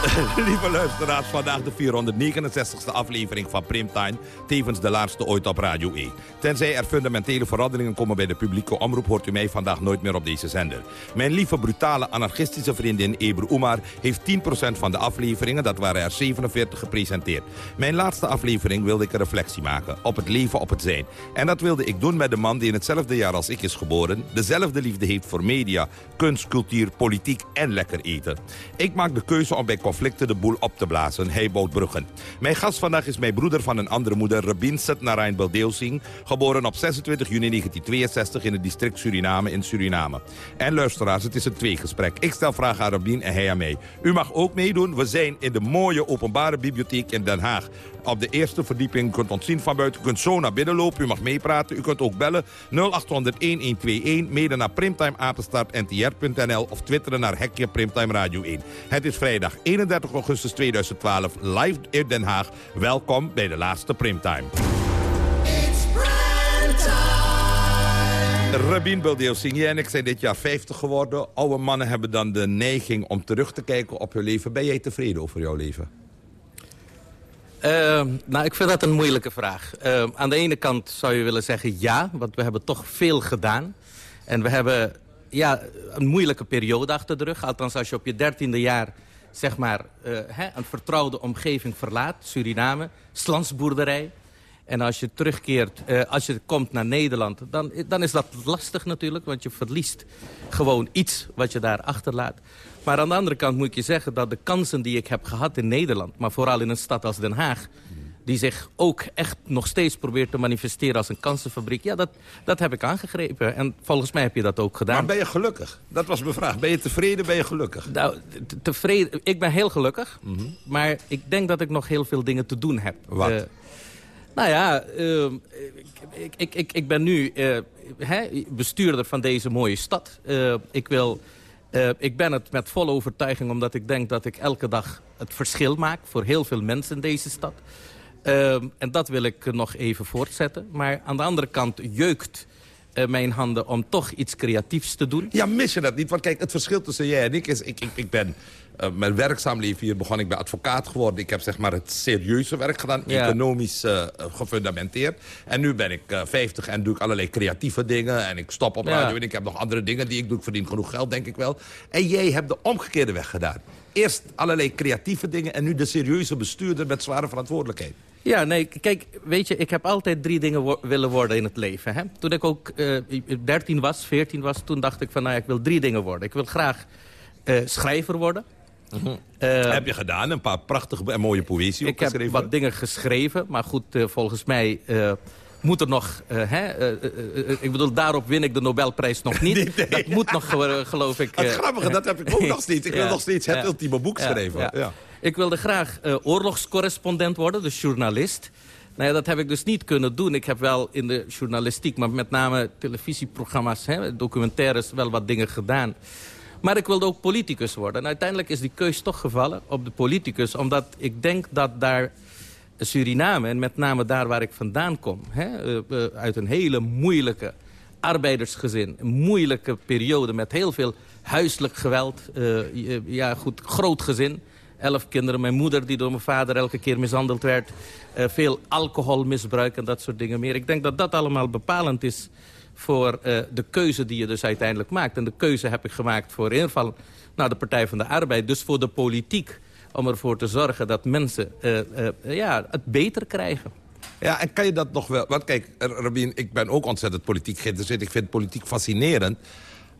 Speaker 24: Lieve luisteraars, vandaag de 469ste aflevering van Primtime. Tevens de laatste ooit op Radio E. Tenzij er fundamentele veranderingen komen bij de publieke omroep... hoort u mij vandaag nooit meer op deze zender. Mijn lieve, brutale, anarchistische vriendin Ebru Oemar... heeft 10% van de afleveringen, dat waren er 47, gepresenteerd. Mijn laatste aflevering wilde ik een reflectie maken. Op het leven, op het zijn. En dat wilde ik doen met de man die in hetzelfde jaar als ik is geboren... dezelfde liefde heeft voor media, kunst, cultuur, politiek en lekker eten. Ik maak de keuze om bij conflicten de boel op te blazen. Hij bouwt bruggen. Mijn gast vandaag is mijn broeder van een andere moeder, Rabin Setnarain Beldeelsing, geboren op 26 juni 1962 in het district Suriname in Suriname. En luisteraars, het is een tweegesprek. Ik stel vragen aan Rabin en hij aan mij. U mag ook meedoen. We zijn in de mooie openbare bibliotheek in Den Haag. Op de eerste verdieping u kunt ons zien van buiten. U kunt zo naar binnen lopen. U mag meepraten. U kunt ook bellen 0800-1121. Mede naar primtimeapenstaartntr.nl of twitteren naar Hekje Primtime Radio 1. Het is vrijdag 31 augustus 2012 live in Den Haag. Welkom bij de laatste Primtime. Rabin Beldeel Singh en ik zijn dit jaar 50 geworden. Oude mannen hebben dan de neiging om terug te kijken op hun leven. Ben jij tevreden over jouw leven?
Speaker 25: Uh, nou, ik vind dat een moeilijke vraag. Uh, aan de ene kant zou je willen zeggen ja, want we hebben toch veel gedaan. En we hebben ja, een moeilijke periode achter de rug. Althans, als je op je dertiende jaar zeg maar, uh, hè, een vertrouwde omgeving verlaat. Suriname, slansboerderij. En als je terugkeert, uh, als je komt naar Nederland... Dan, dan is dat lastig natuurlijk, want je verliest gewoon iets wat je daar achterlaat. Maar aan de andere kant moet ik je zeggen dat de kansen die ik heb gehad in Nederland... maar vooral in een stad als Den Haag... die zich ook echt nog steeds probeert te manifesteren als een kansenfabriek... ja, dat, dat heb ik aangegrepen. En volgens mij heb je dat ook gedaan.
Speaker 24: Maar ben je gelukkig? Dat was mijn vraag. Ben je tevreden, ben je gelukkig?
Speaker 25: Nou, tevreden... Ik ben heel gelukkig. Mm -hmm. Maar ik denk dat ik nog heel veel dingen te doen heb.
Speaker 24: Wat? Uh,
Speaker 25: nou ja, uh, ik, ik, ik, ik ben nu uh, hè, bestuurder van deze mooie stad. Uh, ik, wil, ik ben het met volle overtuiging omdat ik denk dat ik elke dag het verschil maak... voor heel veel mensen in deze stad. en dat wil ik nog even voortzetten. Maar aan de andere kant jeukt mijn handen om toch iets creatiefs te doen.
Speaker 24: Ja, mis je dat niet? Want kijk, het verschil tussen jij en ik is... Ik, ik, ik ben uh, mijn werkzaam leven hier begon ik bij advocaat geworden. Ik heb zeg maar het serieuze werk gedaan, ja. economisch uh, gefundamenteerd. En nu ben ik uh, 50 en doe ik allerlei creatieve dingen. En ik stop op radio en ik heb nog andere dingen die ik doe. Ik verdien genoeg geld, denk ik wel. En jij hebt de omgekeerde weg gedaan. Eerst allerlei creatieve dingen en nu de serieuze bestuurder met zware verantwoordelijkheid.
Speaker 25: Ja, nee, kijk, weet je, ik heb altijd drie dingen wo willen worden in het leven. Hè? Toen ik ook uh, 13 was, 14 was, toen dacht ik van, nou ja, ik wil drie dingen worden. Ik wil graag uh, schrijver worden.
Speaker 24: Uh, heb je gedaan, een paar prachtige en mooie poëzie
Speaker 25: Ik heb wat dingen geschreven, maar goed, uh, volgens mij moet er nog... hè, ik bedoel, daarop win ik de Nobelprijs nog niet. nee, nee, dat moet nog, geloof ik...
Speaker 24: Het grappige, dat heb ik ook nog steeds. Ik wil ja, nog steeds het ja, ultieme boek schrijven. Ja.
Speaker 25: Ik wilde graag oorlogscorrespondent worden, dus journalist. Nou dat heb ik dus niet kunnen doen. Ik heb wel in de journalistiek, maar met name televisieprogramma's, hè, documentaires, wel wat dingen gedaan. Maar ik wilde ook politicus worden. En uiteindelijk is die keus toch gevallen op de politicus. Omdat ik denk dat daar Suriname, en met name daar waar ik vandaan kom... Hè, uh, uh, uit een hele moeilijke arbeidersgezin. Een moeilijke periode met heel veel huiselijk geweld. Ja, goed, groot gezin. Elf kinderen. Mijn moeder die door mijn vader elke keer mishandeld werd. veel alcoholmisbruik en dat soort dingen meer. Ik denk dat dat allemaal bepalend is voor uh, de keuze die je dus uiteindelijk maakt. En de keuze heb ik gemaakt voor in ieder geval nou, de Partij van de Arbeid. Dus voor de politiek om ervoor te zorgen dat mensen uh, uh, ja, het beter krijgen.
Speaker 24: Ja, en kan je dat nog wel... Want kijk, Rabin, ik ben ook ontzettend politiek geïnteresseerd. Ik vind politiek fascinerend.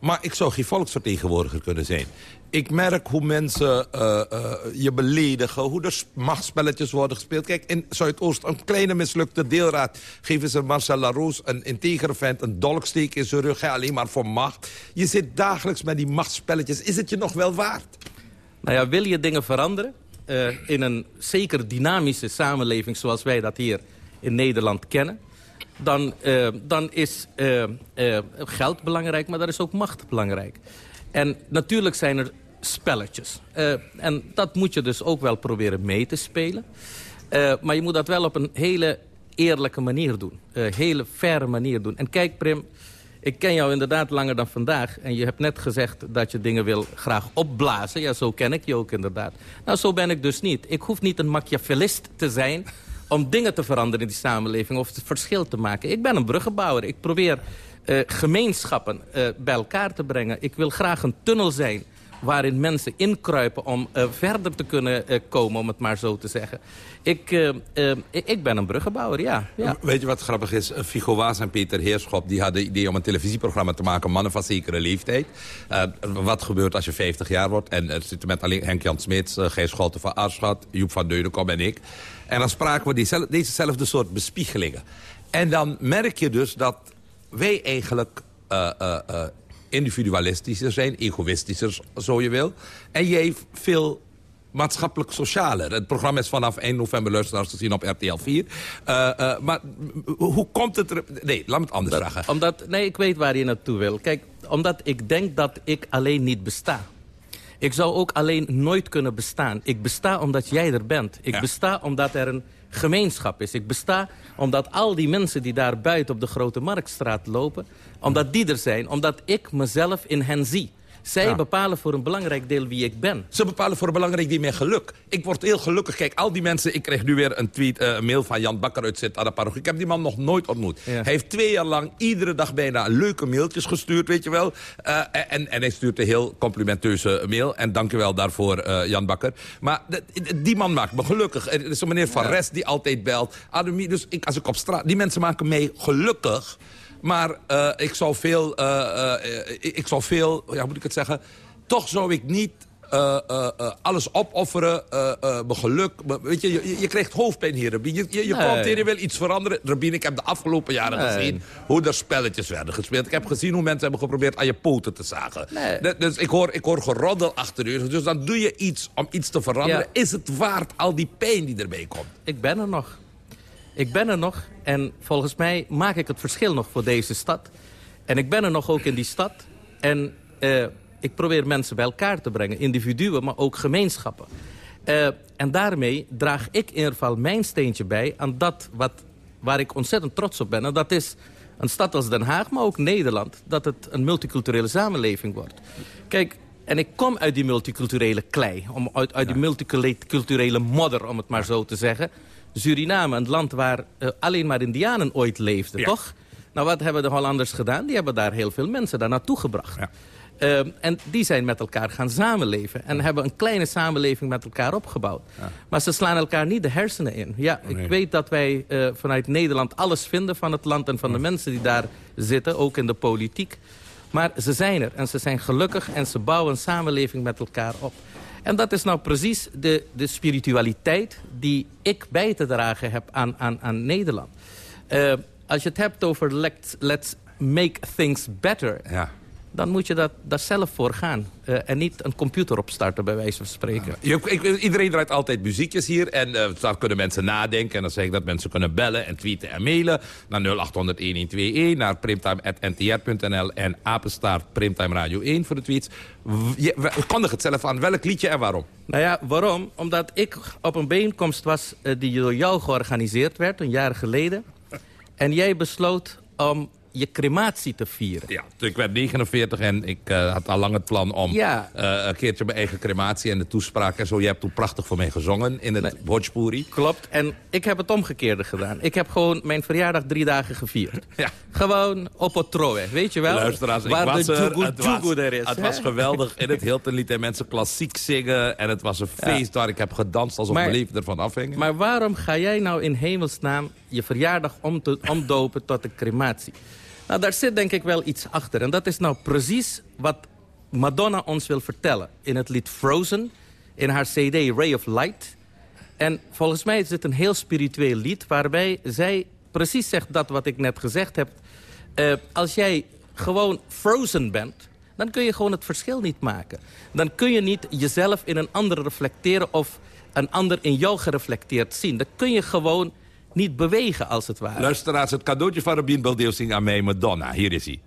Speaker 24: Maar ik zou geen volksvertegenwoordiger kunnen zijn. Ik merk hoe mensen uh, uh, je beledigen, hoe er machtspelletjes worden gespeeld. Kijk, in Zuidoost, een kleine mislukte deelraad... geven ze Marcel Laroes, een integere vent, een dolksteek in zijn rug... alleen maar voor macht. Je zit dagelijks met die machtspelletjes. Is het je nog wel waard?
Speaker 25: Nou ja, wil je dingen veranderen... Uh, in een zeker dynamische samenleving zoals wij dat hier in Nederland kennen dan, uh, dan is uh, uh, geld belangrijk, maar daar is ook macht belangrijk. En natuurlijk zijn er spelletjes. Eh, en dat moet je dus ook wel proberen mee te spelen. Eh, maar je moet dat wel op een hele eerlijke manier doen. Een hele faire manier doen. En kijk Prim, ik ken jou inderdaad langer dan vandaag. En je hebt net gezegd dat je dingen wil graag opblazen. Ja, zo ken ik je ook inderdaad. Nou, zo ben ik dus niet. Ik hoef niet een machiavellist te zijn om dingen te veranderen in die samenleving of het verschil te maken. Ik ben een bruggenbouwer. Ik probeer uh, gemeenschappen uh, bij elkaar te brengen. Ik wil graag een tunnel zijn waarin mensen inkruipen om uh, verder te kunnen komen, om het maar zo te zeggen. Ik, ik ben een bruggenbouwer, ja. ja.
Speaker 24: Weet je wat grappig is? Figo Waas en Peter Heerschop die hadden idee om een televisieprogramma te maken... mannen van zekere leeftijd. wat gebeurt als je 50 jaar wordt? En er zitten met alleen Henk-Jan Smits, Gees Scholte van Aarschot... Joep van Deudekom en ik. En dan spraken we die, dezezelfde soort bespiegelingen. En dan merk je dus dat wij eigenlijk individualistischer zijn, egoïstischer, zo je wil. En jij veel maatschappelijk socialer. Het programma is vanaf 1 november luisteraars te zien op RTL 4. Uh, uh, maar hoe komt het er... Nee, laat me het anders vragen.
Speaker 25: Omdat, nee, ik weet waar je naartoe wil. Kijk, omdat ik denk dat ik alleen niet besta. Ik zou ook alleen nooit kunnen bestaan. Ik besta omdat jij er bent. Ik ja. besta omdat er een gemeenschap is. Ik besta omdat al die mensen die daar buiten op de Grote Marktstraat lopen... omdat die er zijn, omdat ik mezelf in hen zie. Zij
Speaker 24: Ja.
Speaker 25: bepalen voor een belangrijk deel wie ik ben.
Speaker 24: Ze bepalen voor een belangrijk deel mijn geluk. Ik word heel gelukkig. Kijk, al die mensen... Ik kreeg nu weer een tweet, eh, een mail van Jan Bakker uit anna parochie Ik heb die man nog nooit ontmoet. Hij heeft twee jaar lang iedere dag bijna leuke mailtjes gestuurd, weet je wel. Eh, en, en hij stuurt een heel complimenteuze mail. En dank u wel daarvoor, eh, Jan Bakker. Maar die man maakt me gelukkig. Er is een meneer Van Rest die altijd belt. Ademie, dus ik, als ik op straat... Die mensen maken mij gelukkig. Maar eh, ik zou veel... eh, ik zou veel... Ja, hoe moet ik het zeggen? Toch zou ik niet... alles opofferen, mijn geluk. weet je, je, je krijgt hoofdpijn hier, Rabin. Je, je, je
Speaker 25: Nee.
Speaker 24: komt hier, je wil iets veranderen. Rabin, ik heb de afgelopen jaren
Speaker 25: Nee.
Speaker 24: gezien hoe er spelletjes werden gespeeld. Ik heb gezien hoe mensen hebben geprobeerd aan je poten te zagen.
Speaker 25: Nee.
Speaker 24: Dus ik hoor, ik hoor geroddel achter u. Dus dan doe je iets om iets te veranderen.
Speaker 25: Ja.
Speaker 24: Is het waard al die pijn die erbij komt?
Speaker 25: Ik ben er nog. Ik ben er nog en volgens mij maak ik het verschil nog voor deze stad. En ik ben er nog ook in die stad. En eh, ik probeer mensen bij elkaar te brengen. Individuen, maar ook gemeenschappen. Eh, en daarmee draag ik in ieder geval mijn steentje bij... aan dat wat, waar ik ontzettend trots op ben. En dat is een stad als Den Haag, maar ook Nederland... dat het een multiculturele samenleving wordt. Kijk, en ik kom uit die multiculturele klei. Om, uit, uit die multiculturele modder, om het maar zo te zeggen. Suriname, een land waar eh, alleen maar indianen ooit leefden, toch? Nou, wat hebben de Hollanders gedaan? Die hebben daar heel veel mensen daar naartoe gebracht. Ehm, en die zijn met elkaar gaan samenleven. En hebben een kleine samenleving met elkaar opgebouwd. Maar ze slaan elkaar niet de hersenen in. Ja, ik weet dat wij eh, vanuit Nederland alles vinden van het land... en van de mensen die daar zitten, ook in de politiek. Maar ze zijn er en ze zijn gelukkig en ze bouwen een samenleving met elkaar op. En dat is nou precies de, de spiritualiteit die ik bij te dragen heb aan, aan, aan Nederland. Eh, als je het hebt over let's, let's make things better... dan moet je dat, daar zelf voor gaan. Eh, en niet een computer opstarten, bij wijze van spreken.
Speaker 24: Je- ik, iedereen draait altijd muziekjes hier. En eh daar kunnen mensen nadenken. En dan zeg ik dat mensen kunnen bellen en tweeten en mailen. Naar 0800-1121, naar primtime.ntr.nl en apenstaart Primtime Radio 1 voor de tweets. Je, we- kondig het zelf aan. Welk liedje en waarom?
Speaker 25: Nou ja, waarom? Omdat ik op een bijeenkomst was eh, die door jou georganiseerd werd, een jaar geleden. En jij besloot om je crematie te vieren.
Speaker 24: Ja, dus ik werd 49 en ik eh, had al lang het plan om
Speaker 25: Ja.
Speaker 24: eh, een keertje mijn eigen crematie en de toespraak en zo. Je hebt toen prachtig voor mij gezongen in het nee. Bhojpuri.
Speaker 25: Klopt. En ik heb het omgekeerde gedaan. Ik heb gewoon mijn verjaardag drie dagen gevierd. Gewoon op het troe, weet je wel?
Speaker 24: Luisteraars, ik
Speaker 25: Waar
Speaker 24: was
Speaker 25: de
Speaker 24: er. Het was,
Speaker 25: er is.
Speaker 24: het
Speaker 25: hè?
Speaker 24: was geweldig. In het Hilton lieten mensen klassiek zingen. En het was een
Speaker 25: Ja.
Speaker 24: feest waar ik heb gedanst alsof
Speaker 25: Maar-
Speaker 24: mijn leven ervan afhing.
Speaker 25: Maar waarom ga jij nou in hemelsnaam je verjaardag om te, omdopen tot een crematie? Nou, daar zit denk ik wel iets achter. En dat is nou precies wat Madonna ons wil vertellen. In het lied Frozen, in haar cd Ray of Light. En volgens mij is het een heel spiritueel lied... waarbij zij precies zegt dat wat ik net gezegd heb. Eh, als jij gewoon frozen bent... dan kun je gewoon het verschil niet maken. Dan kun je niet jezelf in een ander reflecteren... of een ander in jou gereflecteerd zien. Dan kun je gewoon niet bewegen, als het ware.
Speaker 24: Luisteraars, het cadeautje van Rabin Baldeelsing aan mij, Madonna. Hier is hij.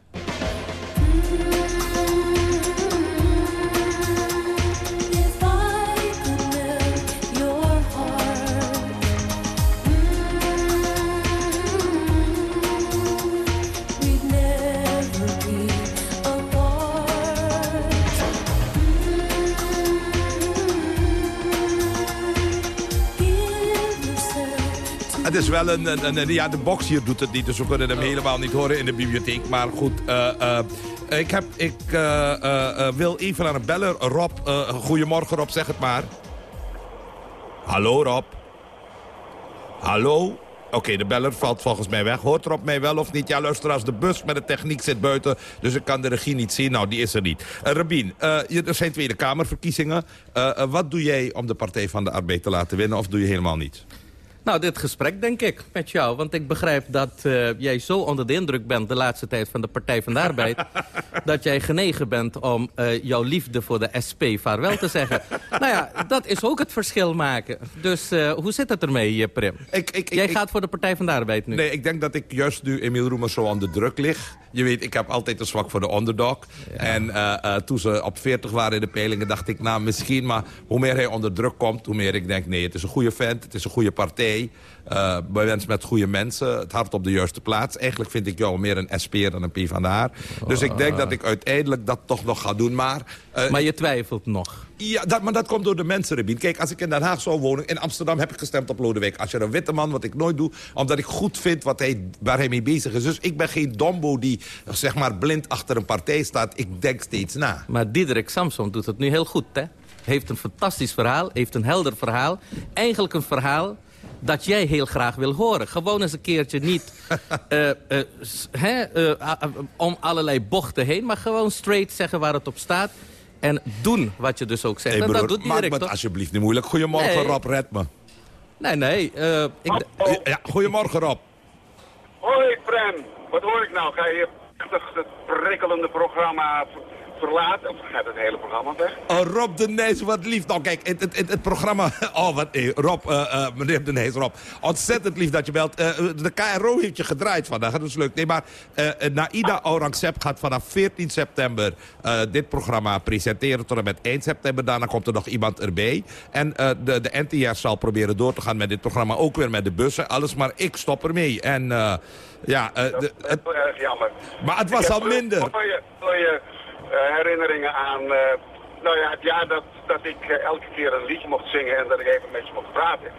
Speaker 24: Is wel een, een, Ja, de box hier doet het niet, dus we kunnen hem helemaal niet horen in de bibliotheek. Maar goed, eh, eh, ik, heb, ik eh, wil even aan een beller. Rob, goedemorgen Rob, zeg het maar. Hallo Rob. Hallo? Oké, de beller valt volgens mij weg. Hoort Rob mij wel of niet? Ja, luister, als de bus met de techniek zit buiten... dus ik kan de regie niet zien. Nou, die is er niet. Uh, Rabien, eh, je- er zijn Tweede Kamerverkiezingen. Wat doe jij om de Partij van de Arbeid te laten winnen... of doe je helemaal niets?
Speaker 25: Nou, dit gesprek denk ik met jou. Want ik begrijp dat eh, jij zo onder de indruk bent de laatste tijd van de Partij van de Arbeid... dat jij genegen bent om eh, jouw liefde voor de SP vaarwel te zeggen. nou ja, dat is ook het verschil maken. Dus eh, hoe zit het ermee, Prim? jij gaat voor de Partij van de Arbeid nu.
Speaker 24: Nee, ik denk dat ik juist nu Emiel Roemer zo onder druk lig. Je weet, ik heb altijd een zwak voor de underdog. En toen ze op 40 waren in de peilingen dacht ik, nou misschien... maar hoe meer hij onder druk komt, hoe meer ik denk... nee, het is een goede vent, het is een goede partij... eh mensen met goede mensen, het hart op de juiste plaats. Eigenlijk vind ik jou meer een SP'er dan een PvdA. Dus ik denk dat ik uiteindelijk dat toch nog ga doen. Maar, eh,
Speaker 25: Maar je twijfelt nog.
Speaker 24: ja, dat, maar dat komt door de mensen, Rabin. Kijk, als ik in Den Haag zou wonen... in Amsterdam heb ik gestemd op Lodewijk Als je een witte man, wat ik nooit doe... omdat ik goed vind wat hij, waar hij mee bezig is. Dus ik ben geen dombo die zeg maar, blind achter een partij staat. Ik denk steeds na.
Speaker 25: Maar Diederik Samson doet het nu heel goed, hè? Heeft een fantastisch verhaal, heeft een helder verhaal. Eigenlijk een verhaal dat jij heel graag wil horen. Gewoon eens een keertje niet eh, eh, eh, om allerlei bochten heen... maar gewoon straight zeggen waar het op staat... en doen wat je dus ook zegt.
Speaker 24: Hey,
Speaker 25: en dat
Speaker 24: broer,
Speaker 25: doet
Speaker 24: maak me het alsjeblieft niet moeilijk. Goedemorgen,
Speaker 25: Nee.
Speaker 24: Rob, red me.
Speaker 25: Nee, nee. eh, ik,
Speaker 24: Ja, goedemorgen, Rob.
Speaker 26: Hoi Prem, wat hoor ik nou? Ga je prachtig het prikkelende programma ver- verlaten? Of gaat het hele programma weg?
Speaker 24: Oh, Rob de Nijs, wat lief. Nou, kijk, het, het, het, het programma... Oh, wat... eh, Rob, eh, eh, meneer de Nijs, Rob. Ontzettend lief dat je belt. Eh, de KRO heeft je gedraaid vandaag. Dat is leuk. Nee, maar Naida Aurangzeb gaat vanaf 14 september... dit programma presenteren tot en met 1 september. Daarna komt er nog iemand erbij. En de, de NTR zal proberen door te gaan met dit programma. Ook weer met de bussen. Alles, maar ik stop ermee. En eh, ja... de-
Speaker 26: Dat is erg jammer.
Speaker 24: maar het was al minder.
Speaker 26: Mooie, mooie herinneringen aan eh, nou ja, het jaar dat, dat ik eh, elke keer een liedje mocht zingen en dat ik even met je mocht praten.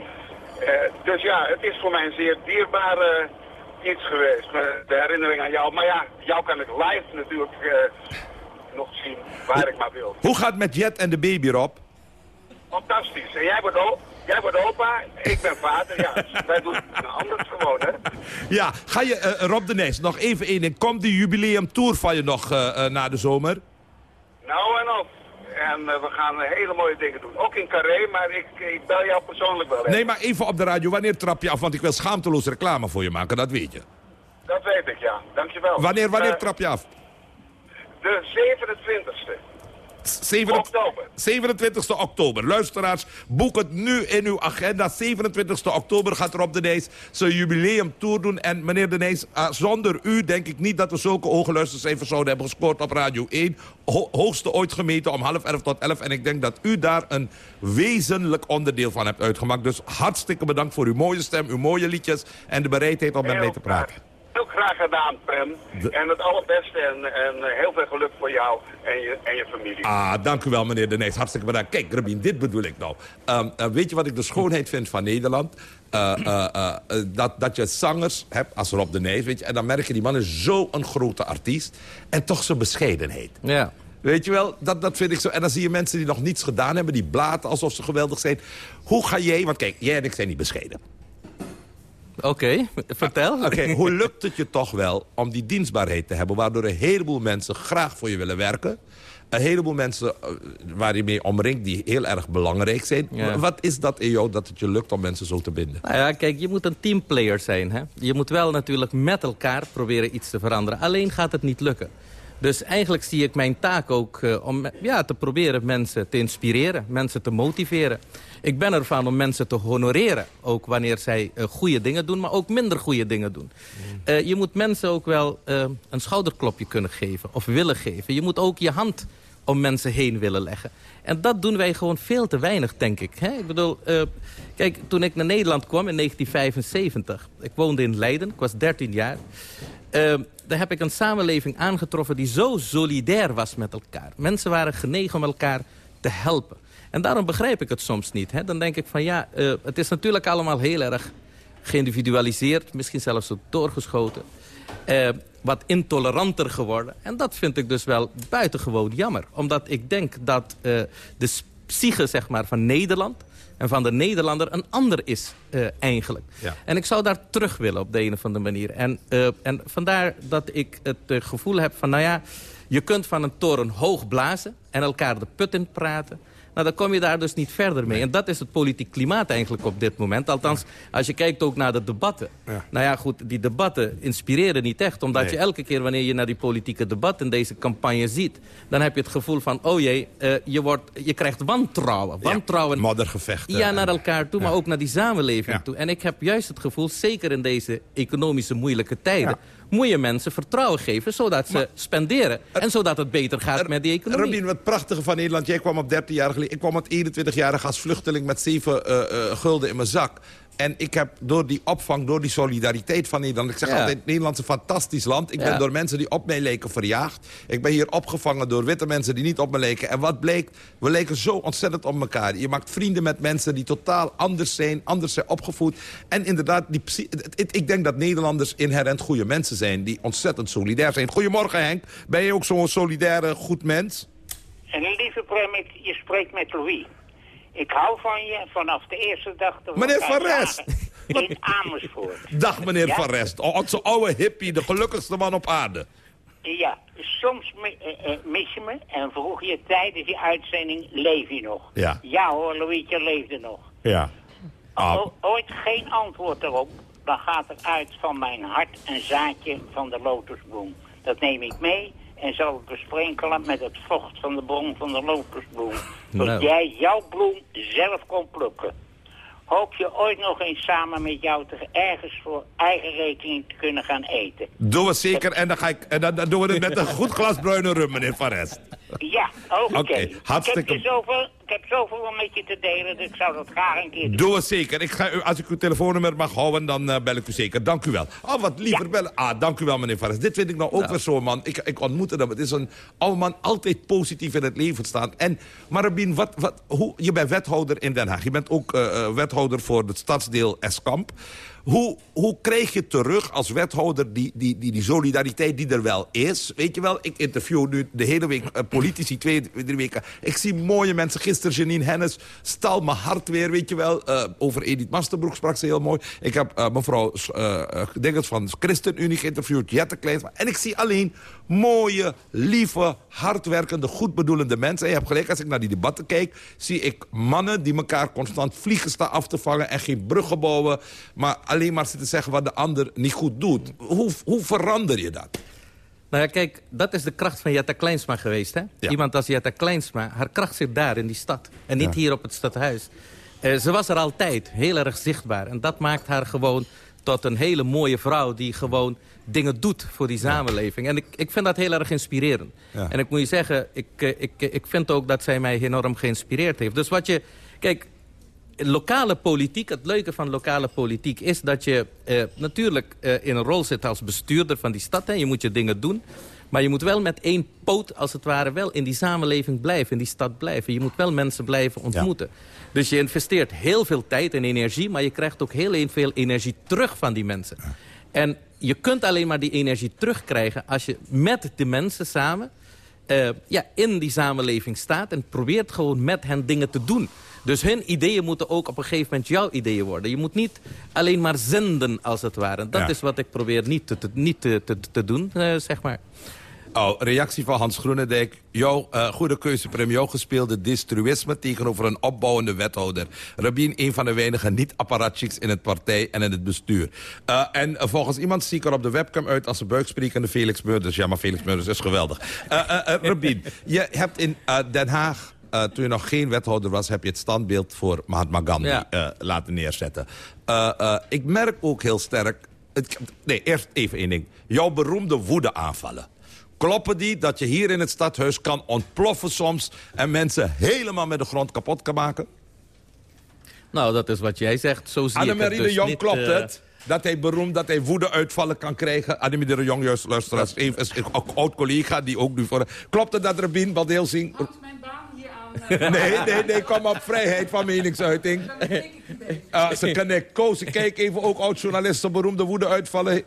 Speaker 26: Eh, dus ja, het is voor mij een zeer dierbare iets geweest. eh, de herinnering aan jou. Maar ja, jou kan ik live natuurlijk eh, nog zien waar ik maar wil.
Speaker 24: Hoe gaat het met Jet en de baby, Rob?
Speaker 26: Fantastisch. En jij wordt, o- jij wordt opa, ik ben vader. Ja, wij doen het anders gewoon, hè.
Speaker 24: Ja, ga je, eh, Rob de Nijs, nog even één ding. Komt die jubileumtour van je nog eh, na de zomer?
Speaker 26: Nou en op. En we gaan hele mooie dingen doen. Ook in Carré, maar ik, ik bel jou persoonlijk wel.
Speaker 24: Nee, maar even op de radio. Wanneer trap je af? Want ik wil schaamteloos reclame voor je maken, dat weet je.
Speaker 26: Dat weet ik, ja. Dankjewel.
Speaker 24: Wanneer, wanneer trap je af?
Speaker 26: De 27e.
Speaker 24: 27, 27e oktober. Luisteraars, boek het nu in uw agenda. 27e oktober gaat Rob de Nijs zijn jubileumtour doen. En meneer de Nijs, ah, zonder u denk ik niet dat we zulke hoge luistercijfers zouden hebben gescoord op Radio 1. Ho- hoogste ooit gemeten om half elf tot elf. En ik denk dat u daar een wezenlijk onderdeel van hebt uitgemaakt. Dus hartstikke bedankt voor uw mooie stem, uw mooie liedjes en de bereidheid om met mij te praten.
Speaker 26: Heel graag gedaan, Prem. En het allerbeste en, en heel veel geluk voor jou en je, en je familie.
Speaker 24: Ah, dank u wel, meneer De Nijs. Hartstikke bedankt. Kijk, Rabin, dit bedoel ik nou. Ehm, eh, weet je wat ik de schoonheid vind van Nederland? Eh, eh, eh, eh, dat, dat je zangers hebt als Rob de Nijs, weet je. En dan merk je, die man is zo'n grote artiest. En toch zijn bescheidenheid.
Speaker 25: Ja.
Speaker 24: Weet je wel, dat, dat vind ik zo. En dan zie je mensen die nog niets gedaan hebben, die blaten alsof ze geweldig zijn. Hoe ga jij, want kijk, jij en ik zijn niet bescheiden.
Speaker 25: Oké, vertel.
Speaker 24: Oké, hoe lukt het je toch wel om die dienstbaarheid te hebben... waardoor een heleboel mensen graag voor je willen werken... Een heleboel mensen eh, waar je mee omringt die heel erg belangrijk zijn.
Speaker 25: Ja.
Speaker 24: Wat is dat in jou dat het je lukt om mensen zo te binden?
Speaker 25: Nou ja, kijk, je moet een teamplayer zijn. Hè? Je moet wel natuurlijk met elkaar proberen iets te veranderen. Alleen gaat het niet lukken. Dus eigenlijk zie ik mijn taak ook eh, om ja, te proberen mensen te inspireren. Mensen te motiveren. Ik ben ervan om mensen te honoreren. Ook wanneer zij eh, goede dingen doen, maar ook minder goede dingen doen. Eh, je moet mensen ook wel eh, een schouderklopje kunnen geven. Of willen geven. Je moet ook je hand om mensen heen willen leggen. En dat doen wij gewoon veel te weinig, denk ik. Hè? Ik bedoel, kijk, toen ik naar Nederland kwam in 1975... ik woonde in Leiden, ik was 13 jaar... eh, daar heb ik een samenleving aangetroffen die zo solidair was met elkaar. Mensen waren genegen om elkaar te helpen. En daarom begrijp ik het soms niet. Hè? Dan denk ik van ja, eh, het is natuurlijk allemaal heel erg geïndividualiseerd, misschien zelfs doorgeschoten. Eh, wat intoleranter geworden. En dat vind ik dus wel buitengewoon jammer. Omdat ik denk dat eh, de psyche zeg maar, van Nederland en van de Nederlander een ander is eigenlijk.
Speaker 24: Ja.
Speaker 25: En ik zou daar terug willen op de een of andere manier. En, en vandaar dat ik het gevoel heb van, nou ja... je kunt van een toren hoog blazen en elkaar de put in praten... Nou, dan kom je daar dus niet verder mee. En dat is het politiek klimaat eigenlijk op dit moment. Althans, als je kijkt ook naar de debatten. Nou ja, goed, die debatten inspireren niet echt. Omdat
Speaker 24: Nee.
Speaker 25: je elke keer wanneer je naar die politieke debatten... deze campagne ziet, dan heb je het gevoel van... oh jee, eh, je, wordt, je krijgt wantrouwen. Wantrouwen
Speaker 24: Moddergevechten.
Speaker 25: ja, naar elkaar toe, maar ook naar die samenleving toe. En ik heb juist het gevoel, zeker in deze economische moeilijke tijden... moet je mensen vertrouwen geven, zodat ze spenderen... en zodat het beter gaat met die economie.
Speaker 24: Rabin, wat prachtige van Nederland. Jij kwam op 13 jaar geleden. Ik kwam op 21 jaar als vluchteling met 7 eh, eh, gulden in mijn zak. En ik heb door die opvang, door die solidariteit van Nederland... ik zeg
Speaker 25: Ja.
Speaker 24: altijd, Nederland is een fantastisch land. Ik
Speaker 25: Ja.
Speaker 24: ben door mensen die op mij leken verjaagd. Ik ben hier opgevangen door witte mensen die niet op me leken. En wat bleek? We leken zo ontzettend op elkaar. Je maakt vrienden met mensen die totaal anders zijn, anders zijn opgevoed. En inderdaad, die, ik denk dat Nederlanders inherent goede mensen zijn... die ontzettend solidair zijn. Goedemorgen Henk, ben je ook zo'n solidaire goed mens?
Speaker 27: En lieve Prem, ik, je spreekt met Louis. Ik hou van je vanaf de eerste dag...
Speaker 24: Meneer Van Rest.
Speaker 27: In Amersfoort.
Speaker 24: Dag meneer
Speaker 27: Ja?
Speaker 24: Van Rest, O- onze oude hippie, de gelukkigste man op aarde.
Speaker 27: Ja, soms eh, eh, mis je me en vroeg je tijdens die uitzending, leef je nog?
Speaker 24: Ja.
Speaker 27: Ja hoor, Louietje leefde nog.
Speaker 24: Ja. Ah,
Speaker 27: ooit geen antwoord erop, dan gaat het uit van mijn hart een zaadje van de lotusbloem. Dat neem ik mee en zal besprenkelen met het vocht van de bron van de lotusbloem. Tot
Speaker 25: Nou.
Speaker 27: jij jouw bloem zelf kon plukken. Hoop je ooit nog eens samen met jou te, ergens voor eigen rekening te kunnen gaan eten.
Speaker 24: Doen we zeker en dan, ga ik, en dan, dan doen we het met een goed glas bruine rum, meneer Van Rest.
Speaker 27: Ja, oké.
Speaker 24: Oké, hartstikke-
Speaker 27: Ik heb, je zoveel, ik heb zoveel om met je te delen, dus ik zou dat graag een keer doen.
Speaker 24: Doen we zeker. Ik ga u, als ik uw telefoonnummer mag houden, dan eh, bel ik u zeker. Dank u wel. Oh, wat liever bellen. Ah, dank u wel, meneer Van Rest. Dit vind ik nou ook weer zo'n man. Ik, ik ontmoette hem. Het is een oude man, altijd positief in het leven staan. En, maar Rabin, wat, wat, hoe, je bent wethouder in Den Haag. Je bent ook eh, eh, wethouder voor het stadsdeel Eskamp. Hoe, hoe krijg je terug als wethouder die, die, die, die solidariteit die er wel is? Weet je wel, ik interview nu de hele week eh, politici, twee, drie weken. Ik zie mooie mensen. Gisteren Janine Hennis stal mijn hart weer, weet je wel. Eh, over Edith Masterbroek sprak ze heel mooi. Ik heb eh, mevrouw uh, van ChristenUnie geïnterviewd, Jette Kleins. En ik zie alleen mooie, lieve, hardwerkende, goedbedoelende mensen. En je hebt gelijk, als ik naar die debatten kijk... zie ik mannen die elkaar constant vliegen staan af te vangen... en geen bruggen bouwen, maar alleen maar zitten zeggen wat de ander niet goed doet. Hoe, hoe verander je dat?
Speaker 25: Nou ja, kijk, dat is de kracht van Jetta Kleinsma geweest, hè? Iemand als Jetta Kleinsma, haar kracht zit daar in die stad. En niet
Speaker 24: Ja.
Speaker 25: hier op het stadhuis. Eh, ze was er altijd, heel erg zichtbaar. En dat maakt haar gewoon tot een hele mooie vrouw... die gewoon dingen doet voor die samenleving. En ik, ik vind dat heel erg inspirerend.
Speaker 24: Ja.
Speaker 25: En ik moet je zeggen, ik, eh, ik, ik vind ook dat zij mij enorm geïnspireerd heeft. Dus wat je... Kijk, lokale politiek, het leuke van lokale politiek is dat je eh, natuurlijk eh, in een rol zit als bestuurder van die stad. Hè. Je moet je dingen doen. Maar je moet wel met één poot, als het ware, wel in die samenleving blijven, in die stad blijven. Je moet wel mensen blijven ontmoeten. Dus je investeert heel veel tijd en energie, maar je krijgt ook heel veel energie terug van die mensen. En je kunt alleen maar die energie terugkrijgen als je met de mensen samen eh, ja, in die samenleving staat en probeert gewoon met hen dingen te doen. Dus hun ideeën moeten ook op een gegeven moment jouw ideeën worden. Je moet niet alleen maar zenden, als het ware. Dat
Speaker 24: Ja.
Speaker 25: is wat ik probeer niet te, te- niet te, te, te doen, eh, zeg maar.
Speaker 24: Oh, reactie van Hans Groenendijk. Jouw eh, goede keuze, Prem. Jouw gespeelde destruïsme tegenover een opbouwende wethouder. Rabin, een van de weinige niet-apparatchiks in het partij en in het bestuur. Eh, en volgens iemand zie ik er op de webcam uit als een buiksprekende Felix Meurders. Ja, maar Felix Meurders is geweldig. Rabin, je hebt in Den Haag... eh, toen je nog geen wethouder was, heb je het standbeeld voor Mahatma Gandhi
Speaker 25: Ja.
Speaker 24: eh, laten neerzetten. Eh, eh, ik merk ook heel sterk... Het, nee, eerst even één ding. Jouw beroemde woedeaanvallen. Kloppen die dat je hier in het stadhuis kan ontploffen soms... en mensen helemaal met de grond kapot kan maken?
Speaker 25: Nou, dat is wat jij zegt. Zo zie ik het
Speaker 24: de
Speaker 25: dus
Speaker 24: Jong,
Speaker 25: niet,
Speaker 24: klopt het? Dat hij beroemd, dat hij woedeuitvallen kan krijgen. Annemarie de Jong, juist luisteraars, even, is een oud collega die ook nu voor... Klopt het dat Rabin
Speaker 28: mijn hier aan
Speaker 24: Nee, nee, nee, kom op, vrijheid van meningsuiting. Uh, ze. Koos, kijk even ook oud-journalisten beroemde woede uitvallen.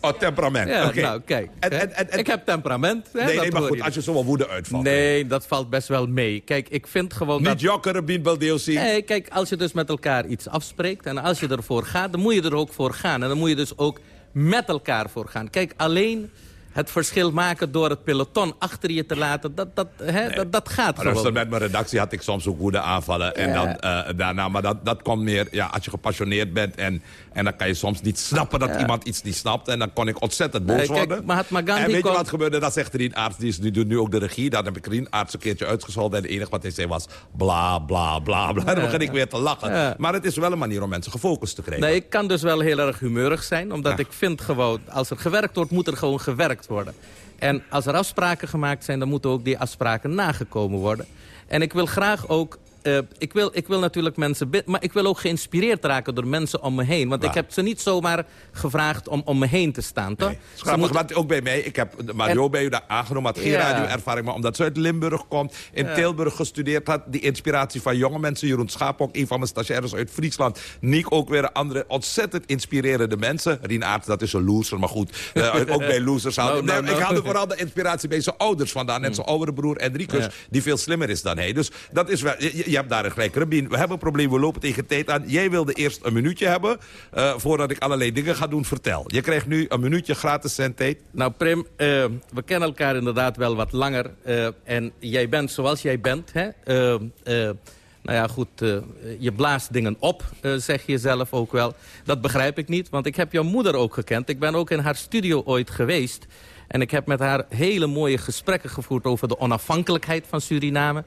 Speaker 24: Oh, temperament.
Speaker 25: Ja,
Speaker 24: Oké.
Speaker 25: nou, kijk.
Speaker 24: En, en, en, en-
Speaker 25: ik heb temperament. Hè,
Speaker 24: Nee,
Speaker 25: dat
Speaker 24: nee, maar goed,
Speaker 25: je.
Speaker 24: als je zo wel woede uitvalt.
Speaker 25: Nee, dat valt best wel mee. Kijk, ik vind gewoon
Speaker 24: Niet
Speaker 25: dat...
Speaker 24: jokkeren, Bien Baldeelsi.
Speaker 25: Nee, kijk, als je dus met elkaar iets afspreekt... en als je ervoor gaat, dan moet je er ook voor gaan. En dan moet je dus ook met elkaar voor gaan. Kijk, alleen het verschil maken door het peloton achter je te laten... dat, dat, hè, dat, dat gaat
Speaker 24: Maar luister,
Speaker 25: gewoon.
Speaker 24: met mijn redactie had ik soms ook woede aanvallen. En
Speaker 25: Ja.
Speaker 24: dan eh, daarna, maar dat, dat komt meer ja, als je gepassioneerd bent. En, en dan kan je soms niet snappen dat
Speaker 25: Ja.
Speaker 24: iemand iets niet snapt. En dan kon ik ontzettend boos
Speaker 25: Nee, kijk,
Speaker 24: worden.
Speaker 25: Gandhi
Speaker 24: en weet
Speaker 25: kon-
Speaker 24: je wat gebeurde? Dat zegt Rien Aarts, die, is, die doet nu ook de regie. Dan heb ik Rien Aarts een keertje uitgescholden. En het enige wat hij zei was bla, bla, bla, bla. En dan begin ik weer te lachen.
Speaker 25: Ja.
Speaker 24: Maar het is wel een manier om mensen gefocust te krijgen.
Speaker 25: Nee, ik kan dus wel heel erg humeurig zijn. Omdat ik vind gewoon, als er gewerkt wordt, moet er gewoon gewerkt worden. En als er afspraken gemaakt zijn, dan moeten ook die afspraken nagekomen worden. En ik wil graag ook... eh, ik, wil, ik wil natuurlijk mensen... Maar ik wil ook geïnspireerd raken door mensen om me heen. Want ik heb ze niet zomaar gevraagd om om me heen te staan, toch?
Speaker 24: Is grappig, want ook bij mij, ik heb Mario
Speaker 25: En-
Speaker 24: bij u daar aangenomen, had geen
Speaker 25: Ja.
Speaker 24: radioervaring, maar omdat ze uit Limburg komt, in
Speaker 25: Ja.
Speaker 24: Tilburg gestudeerd had, die inspiratie van jonge mensen, Jeroen Schaapok, een van mijn stagiaires uit Friesland, Niek ook weer een andere, ontzettend inspirerende mensen. Rien Aerts, dat is een loser, maar goed, eh, ook bij losers Nee, Ik haalde vooral de inspiratie bij zijn ouders vandaan, en zijn oudere broer Enricus, die veel slimmer is dan hij. Dus dat is wel, je, je hebt daar een gelijk. Rabin, we hebben een probleem, we lopen tegen tijd aan. Jij wilde eerst een minuutje hebben, eh, voordat ik allerlei dingen ga doen, vertel. Je krijgt nu een minuutje gratis zendtijd.
Speaker 25: Nou, Prim, eh, we kennen elkaar inderdaad wel wat langer. eh, en jij bent zoals jij bent. Hè? Nou ja, goed, je blaast dingen op, zeg je zelf ook wel. Dat begrijp ik niet, want ik heb jouw moeder ook gekend. Ik ben ook in haar studio ooit geweest. En ik heb met haar hele mooie gesprekken gevoerd over de onafhankelijkheid van Suriname.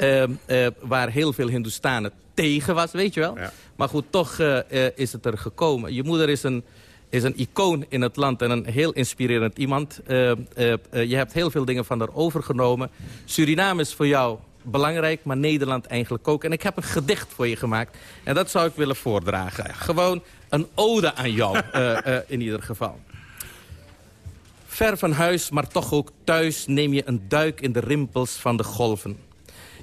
Speaker 25: Eh, eh, waar heel veel Hindoestanen tegen was, weet je wel. Maar goed, toch eh, eh, is het er gekomen. Je moeder is een, is een icoon in het land en een heel inspirerend iemand. Eh, eh, eh, je hebt heel veel dingen van haar overgenomen. Suriname is voor jou belangrijk, maar Nederland eigenlijk ook. En ik heb een gedicht voor je gemaakt. En dat zou ik willen voordragen. Gewoon een ode aan jou, in ieder geval. Ver van huis, maar toch ook thuis... neem je een duik in de rimpels van de golven.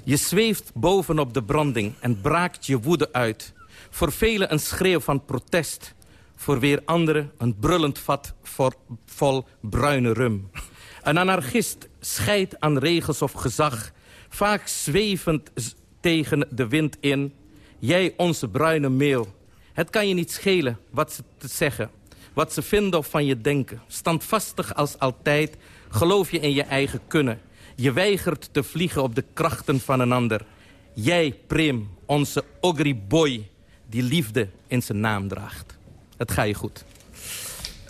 Speaker 25: Je zweeft bovenop de branding en braakt je woede uit. Voor velen een schreeuw van protest. Voor weer anderen een brullend vat voor, vol bruine rum. Een anarchist scheidt aan regels of gezag. Vaak zwevend tegen de wind in. Jij onze bruine meel. Het kan je niet schelen wat ze te zeggen. Wat ze vinden of van je denken. Standvastig als altijd. Geloof je in je eigen kunnen. Je weigert te vliegen op de krachten van een ander. Jij, Prim, onze Ogri boy, die liefde in zijn naam draagt. Het ga je goed.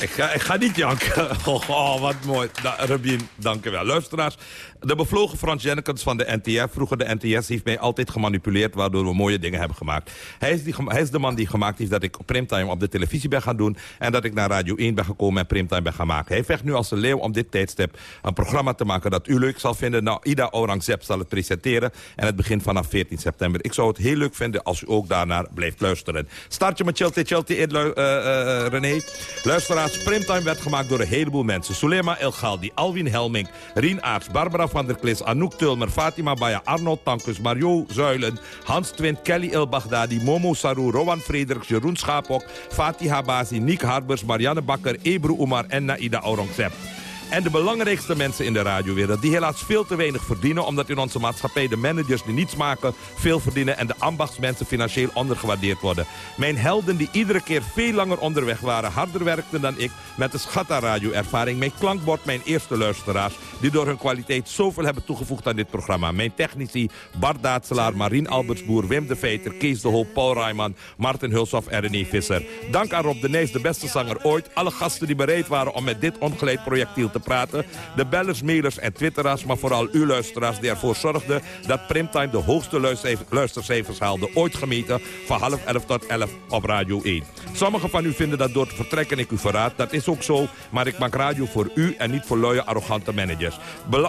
Speaker 24: Ik ga, ik niet janken. Oh, oh, wat mooi. Da, Rabin, dank u wel. Luisteraars, de bevlogen Frans Jennekens van de NTF... vroeger de NTS, heeft mij altijd gemanipuleerd... waardoor we mooie dingen hebben gemaakt. Hij is, die, hij is de man die gemaakt heeft dat ik Primtime op de televisie ben gaan doen... en dat ik naar Radio 1 ben gekomen en Primtime ben gaan maken. Hij vecht nu als een leeuw om dit tijdstip een programma te maken... dat u leuk zal vinden. Nou, Ida Orangzeb zal het presenteren en het begint vanaf 14 september. Ik zou het heel leuk vinden als u ook daarnaar blijft luisteren. Start je met in, lu- eh, eh, René. Luisteraars, Primtime werd gemaakt door een heleboel mensen. Sulema El Galdi, Alwin Helmink, Rien Aarts, Barbara van der Klis, Anouk Tulmer, Fatima Baya, Arnold Tankus, Mario Zuilen, Hans Twint, Kelly El Baghdadi, Momo Saru, Rowan Frederiks, Jeroen Schapok, Fatih Habazi, Nick Harbers, Marianne Bakker, Ebru Umar en Naida Orongzeb. En de belangrijkste mensen in de radiowereld... die helaas veel te weinig verdienen... omdat in onze maatschappij de managers die niets maken... veel verdienen en de ambachtsmensen financieel ondergewaardeerd worden. Mijn helden die iedere keer veel langer onderweg waren... harder werkten dan ik met de Schatta radio-ervaring. Mijn klankbord, mijn eerste luisteraars... die door hun kwaliteit zoveel hebben toegevoegd aan dit programma. Mijn technici Bart Daatselaar, Marien Albertsboer... Wim de Veter, Kees de Hoop, Paul Rijman... Martin Hulshoff en René Visser. Dank aan Rob de Nijs, de beste zanger ooit. Alle gasten die bereid waren om met dit ongeleid projectiel te praten. De bellers, mailers en twitteraars, maar vooral uw luisteraars... die ervoor zorgden dat Primtime de hoogste luistercijf- luistercijfers haalde... ooit gemeten van half elf tot elf op Radio 1. Sommigen van u vinden dat door te vertrekken ik u verraad. Dat is ook zo, maar ik maak radio voor u... en niet voor luie, arrogante managers.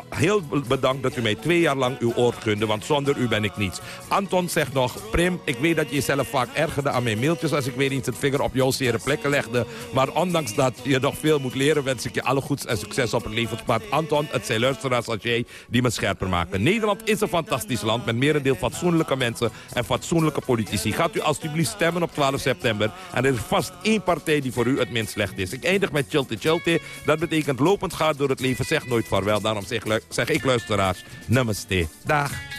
Speaker 24: Heel bedankt dat u mij twee jaar lang uw oor gunde... want zonder u ben ik niets. Anton zegt nog... Prim, ik weet dat je jezelf vaak ergerde aan mijn mailtjes... als ik weer eens het vinger op jouw zere plekken legde. Maar ondanks dat je nog veel moet leren... wens ik je alle goeds en succes succes op het levenspad. Anton, het zijn luisteraars als jij die me scherper maken. Nederland is een fantastisch land met merendeel fatsoenlijke mensen en fatsoenlijke politici. Gaat u alstublieft stemmen op 12 september. En er is vast één partij die voor u het minst slecht is. Ik eindig met Chilte Chilte. Dat betekent lopend gaat door het leven. Zeg nooit vaarwel. Daarom zeg, zeg ik luisteraars, namaste. Dag.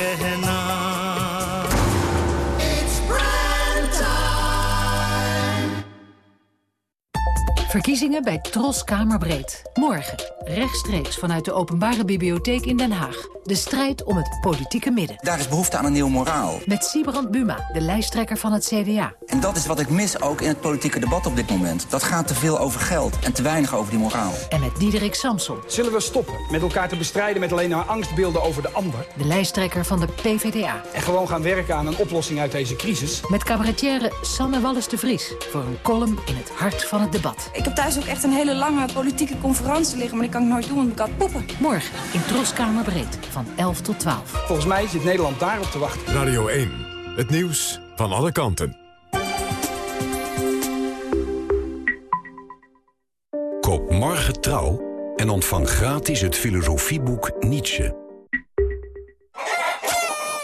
Speaker 23: कहना
Speaker 28: Verkiezingen bij Tros Kamerbreed. Morgen, rechtstreeks vanuit de Openbare Bibliotheek in Den Haag. De strijd om het politieke midden.
Speaker 29: Daar is behoefte aan een nieuw moraal.
Speaker 28: Met Sibrand Buma, de lijsttrekker van het CDA.
Speaker 29: En dat is wat ik mis ook in het politieke debat op dit moment. Dat gaat te veel over geld en te weinig over die moraal.
Speaker 28: En met Diederik Samson.
Speaker 30: Zullen we stoppen met elkaar te bestrijden met alleen maar angstbeelden over de ander?
Speaker 28: De lijsttrekker van de PvdA.
Speaker 30: En gewoon gaan werken aan een oplossing uit deze crisis?
Speaker 28: Met cabaretière Sanne Wallis de Vries. Voor een column in het hart van het debat.
Speaker 31: Ik heb thuis ook echt een hele lange politieke conferentie liggen... maar die kan ik nooit doen, want ik kan poepen.
Speaker 28: Morgen in Troskamer Breed van 11 tot 12.
Speaker 30: Volgens mij zit Nederland daarop te wachten.
Speaker 1: Radio 1, het nieuws van alle kanten.
Speaker 32: Koop morgen trouw en ontvang gratis het filosofieboek Nietzsche.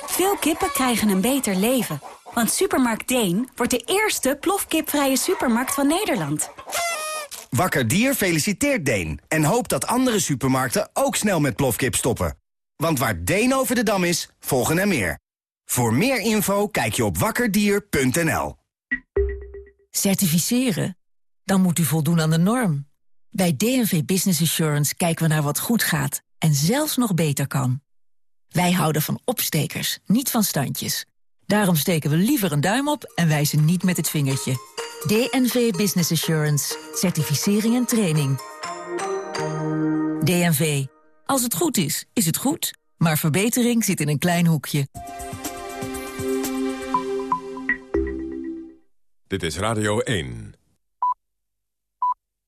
Speaker 33: Veel kippen krijgen een beter leven. Want Supermarkt Deen wordt de eerste plofkipvrije supermarkt van Nederland.
Speaker 34: Wakker Dier feliciteert Deen en hoopt dat andere supermarkten ook snel met plofkip stoppen. Want waar Deen over de dam is, volgen er meer. Voor meer info kijk je op wakkerdier.nl.
Speaker 35: Certificeren? Dan moet u voldoen aan de norm. Bij DNV Business Assurance kijken we naar wat goed gaat en zelfs nog beter kan. Wij houden van opstekers, niet van standjes. Daarom steken we liever een duim op en wijzen niet met het vingertje. DNV Business Assurance. Certificering en training. DNV. Als het goed is, is het goed. Maar verbetering zit in een klein hoekje.
Speaker 1: Dit is Radio 1.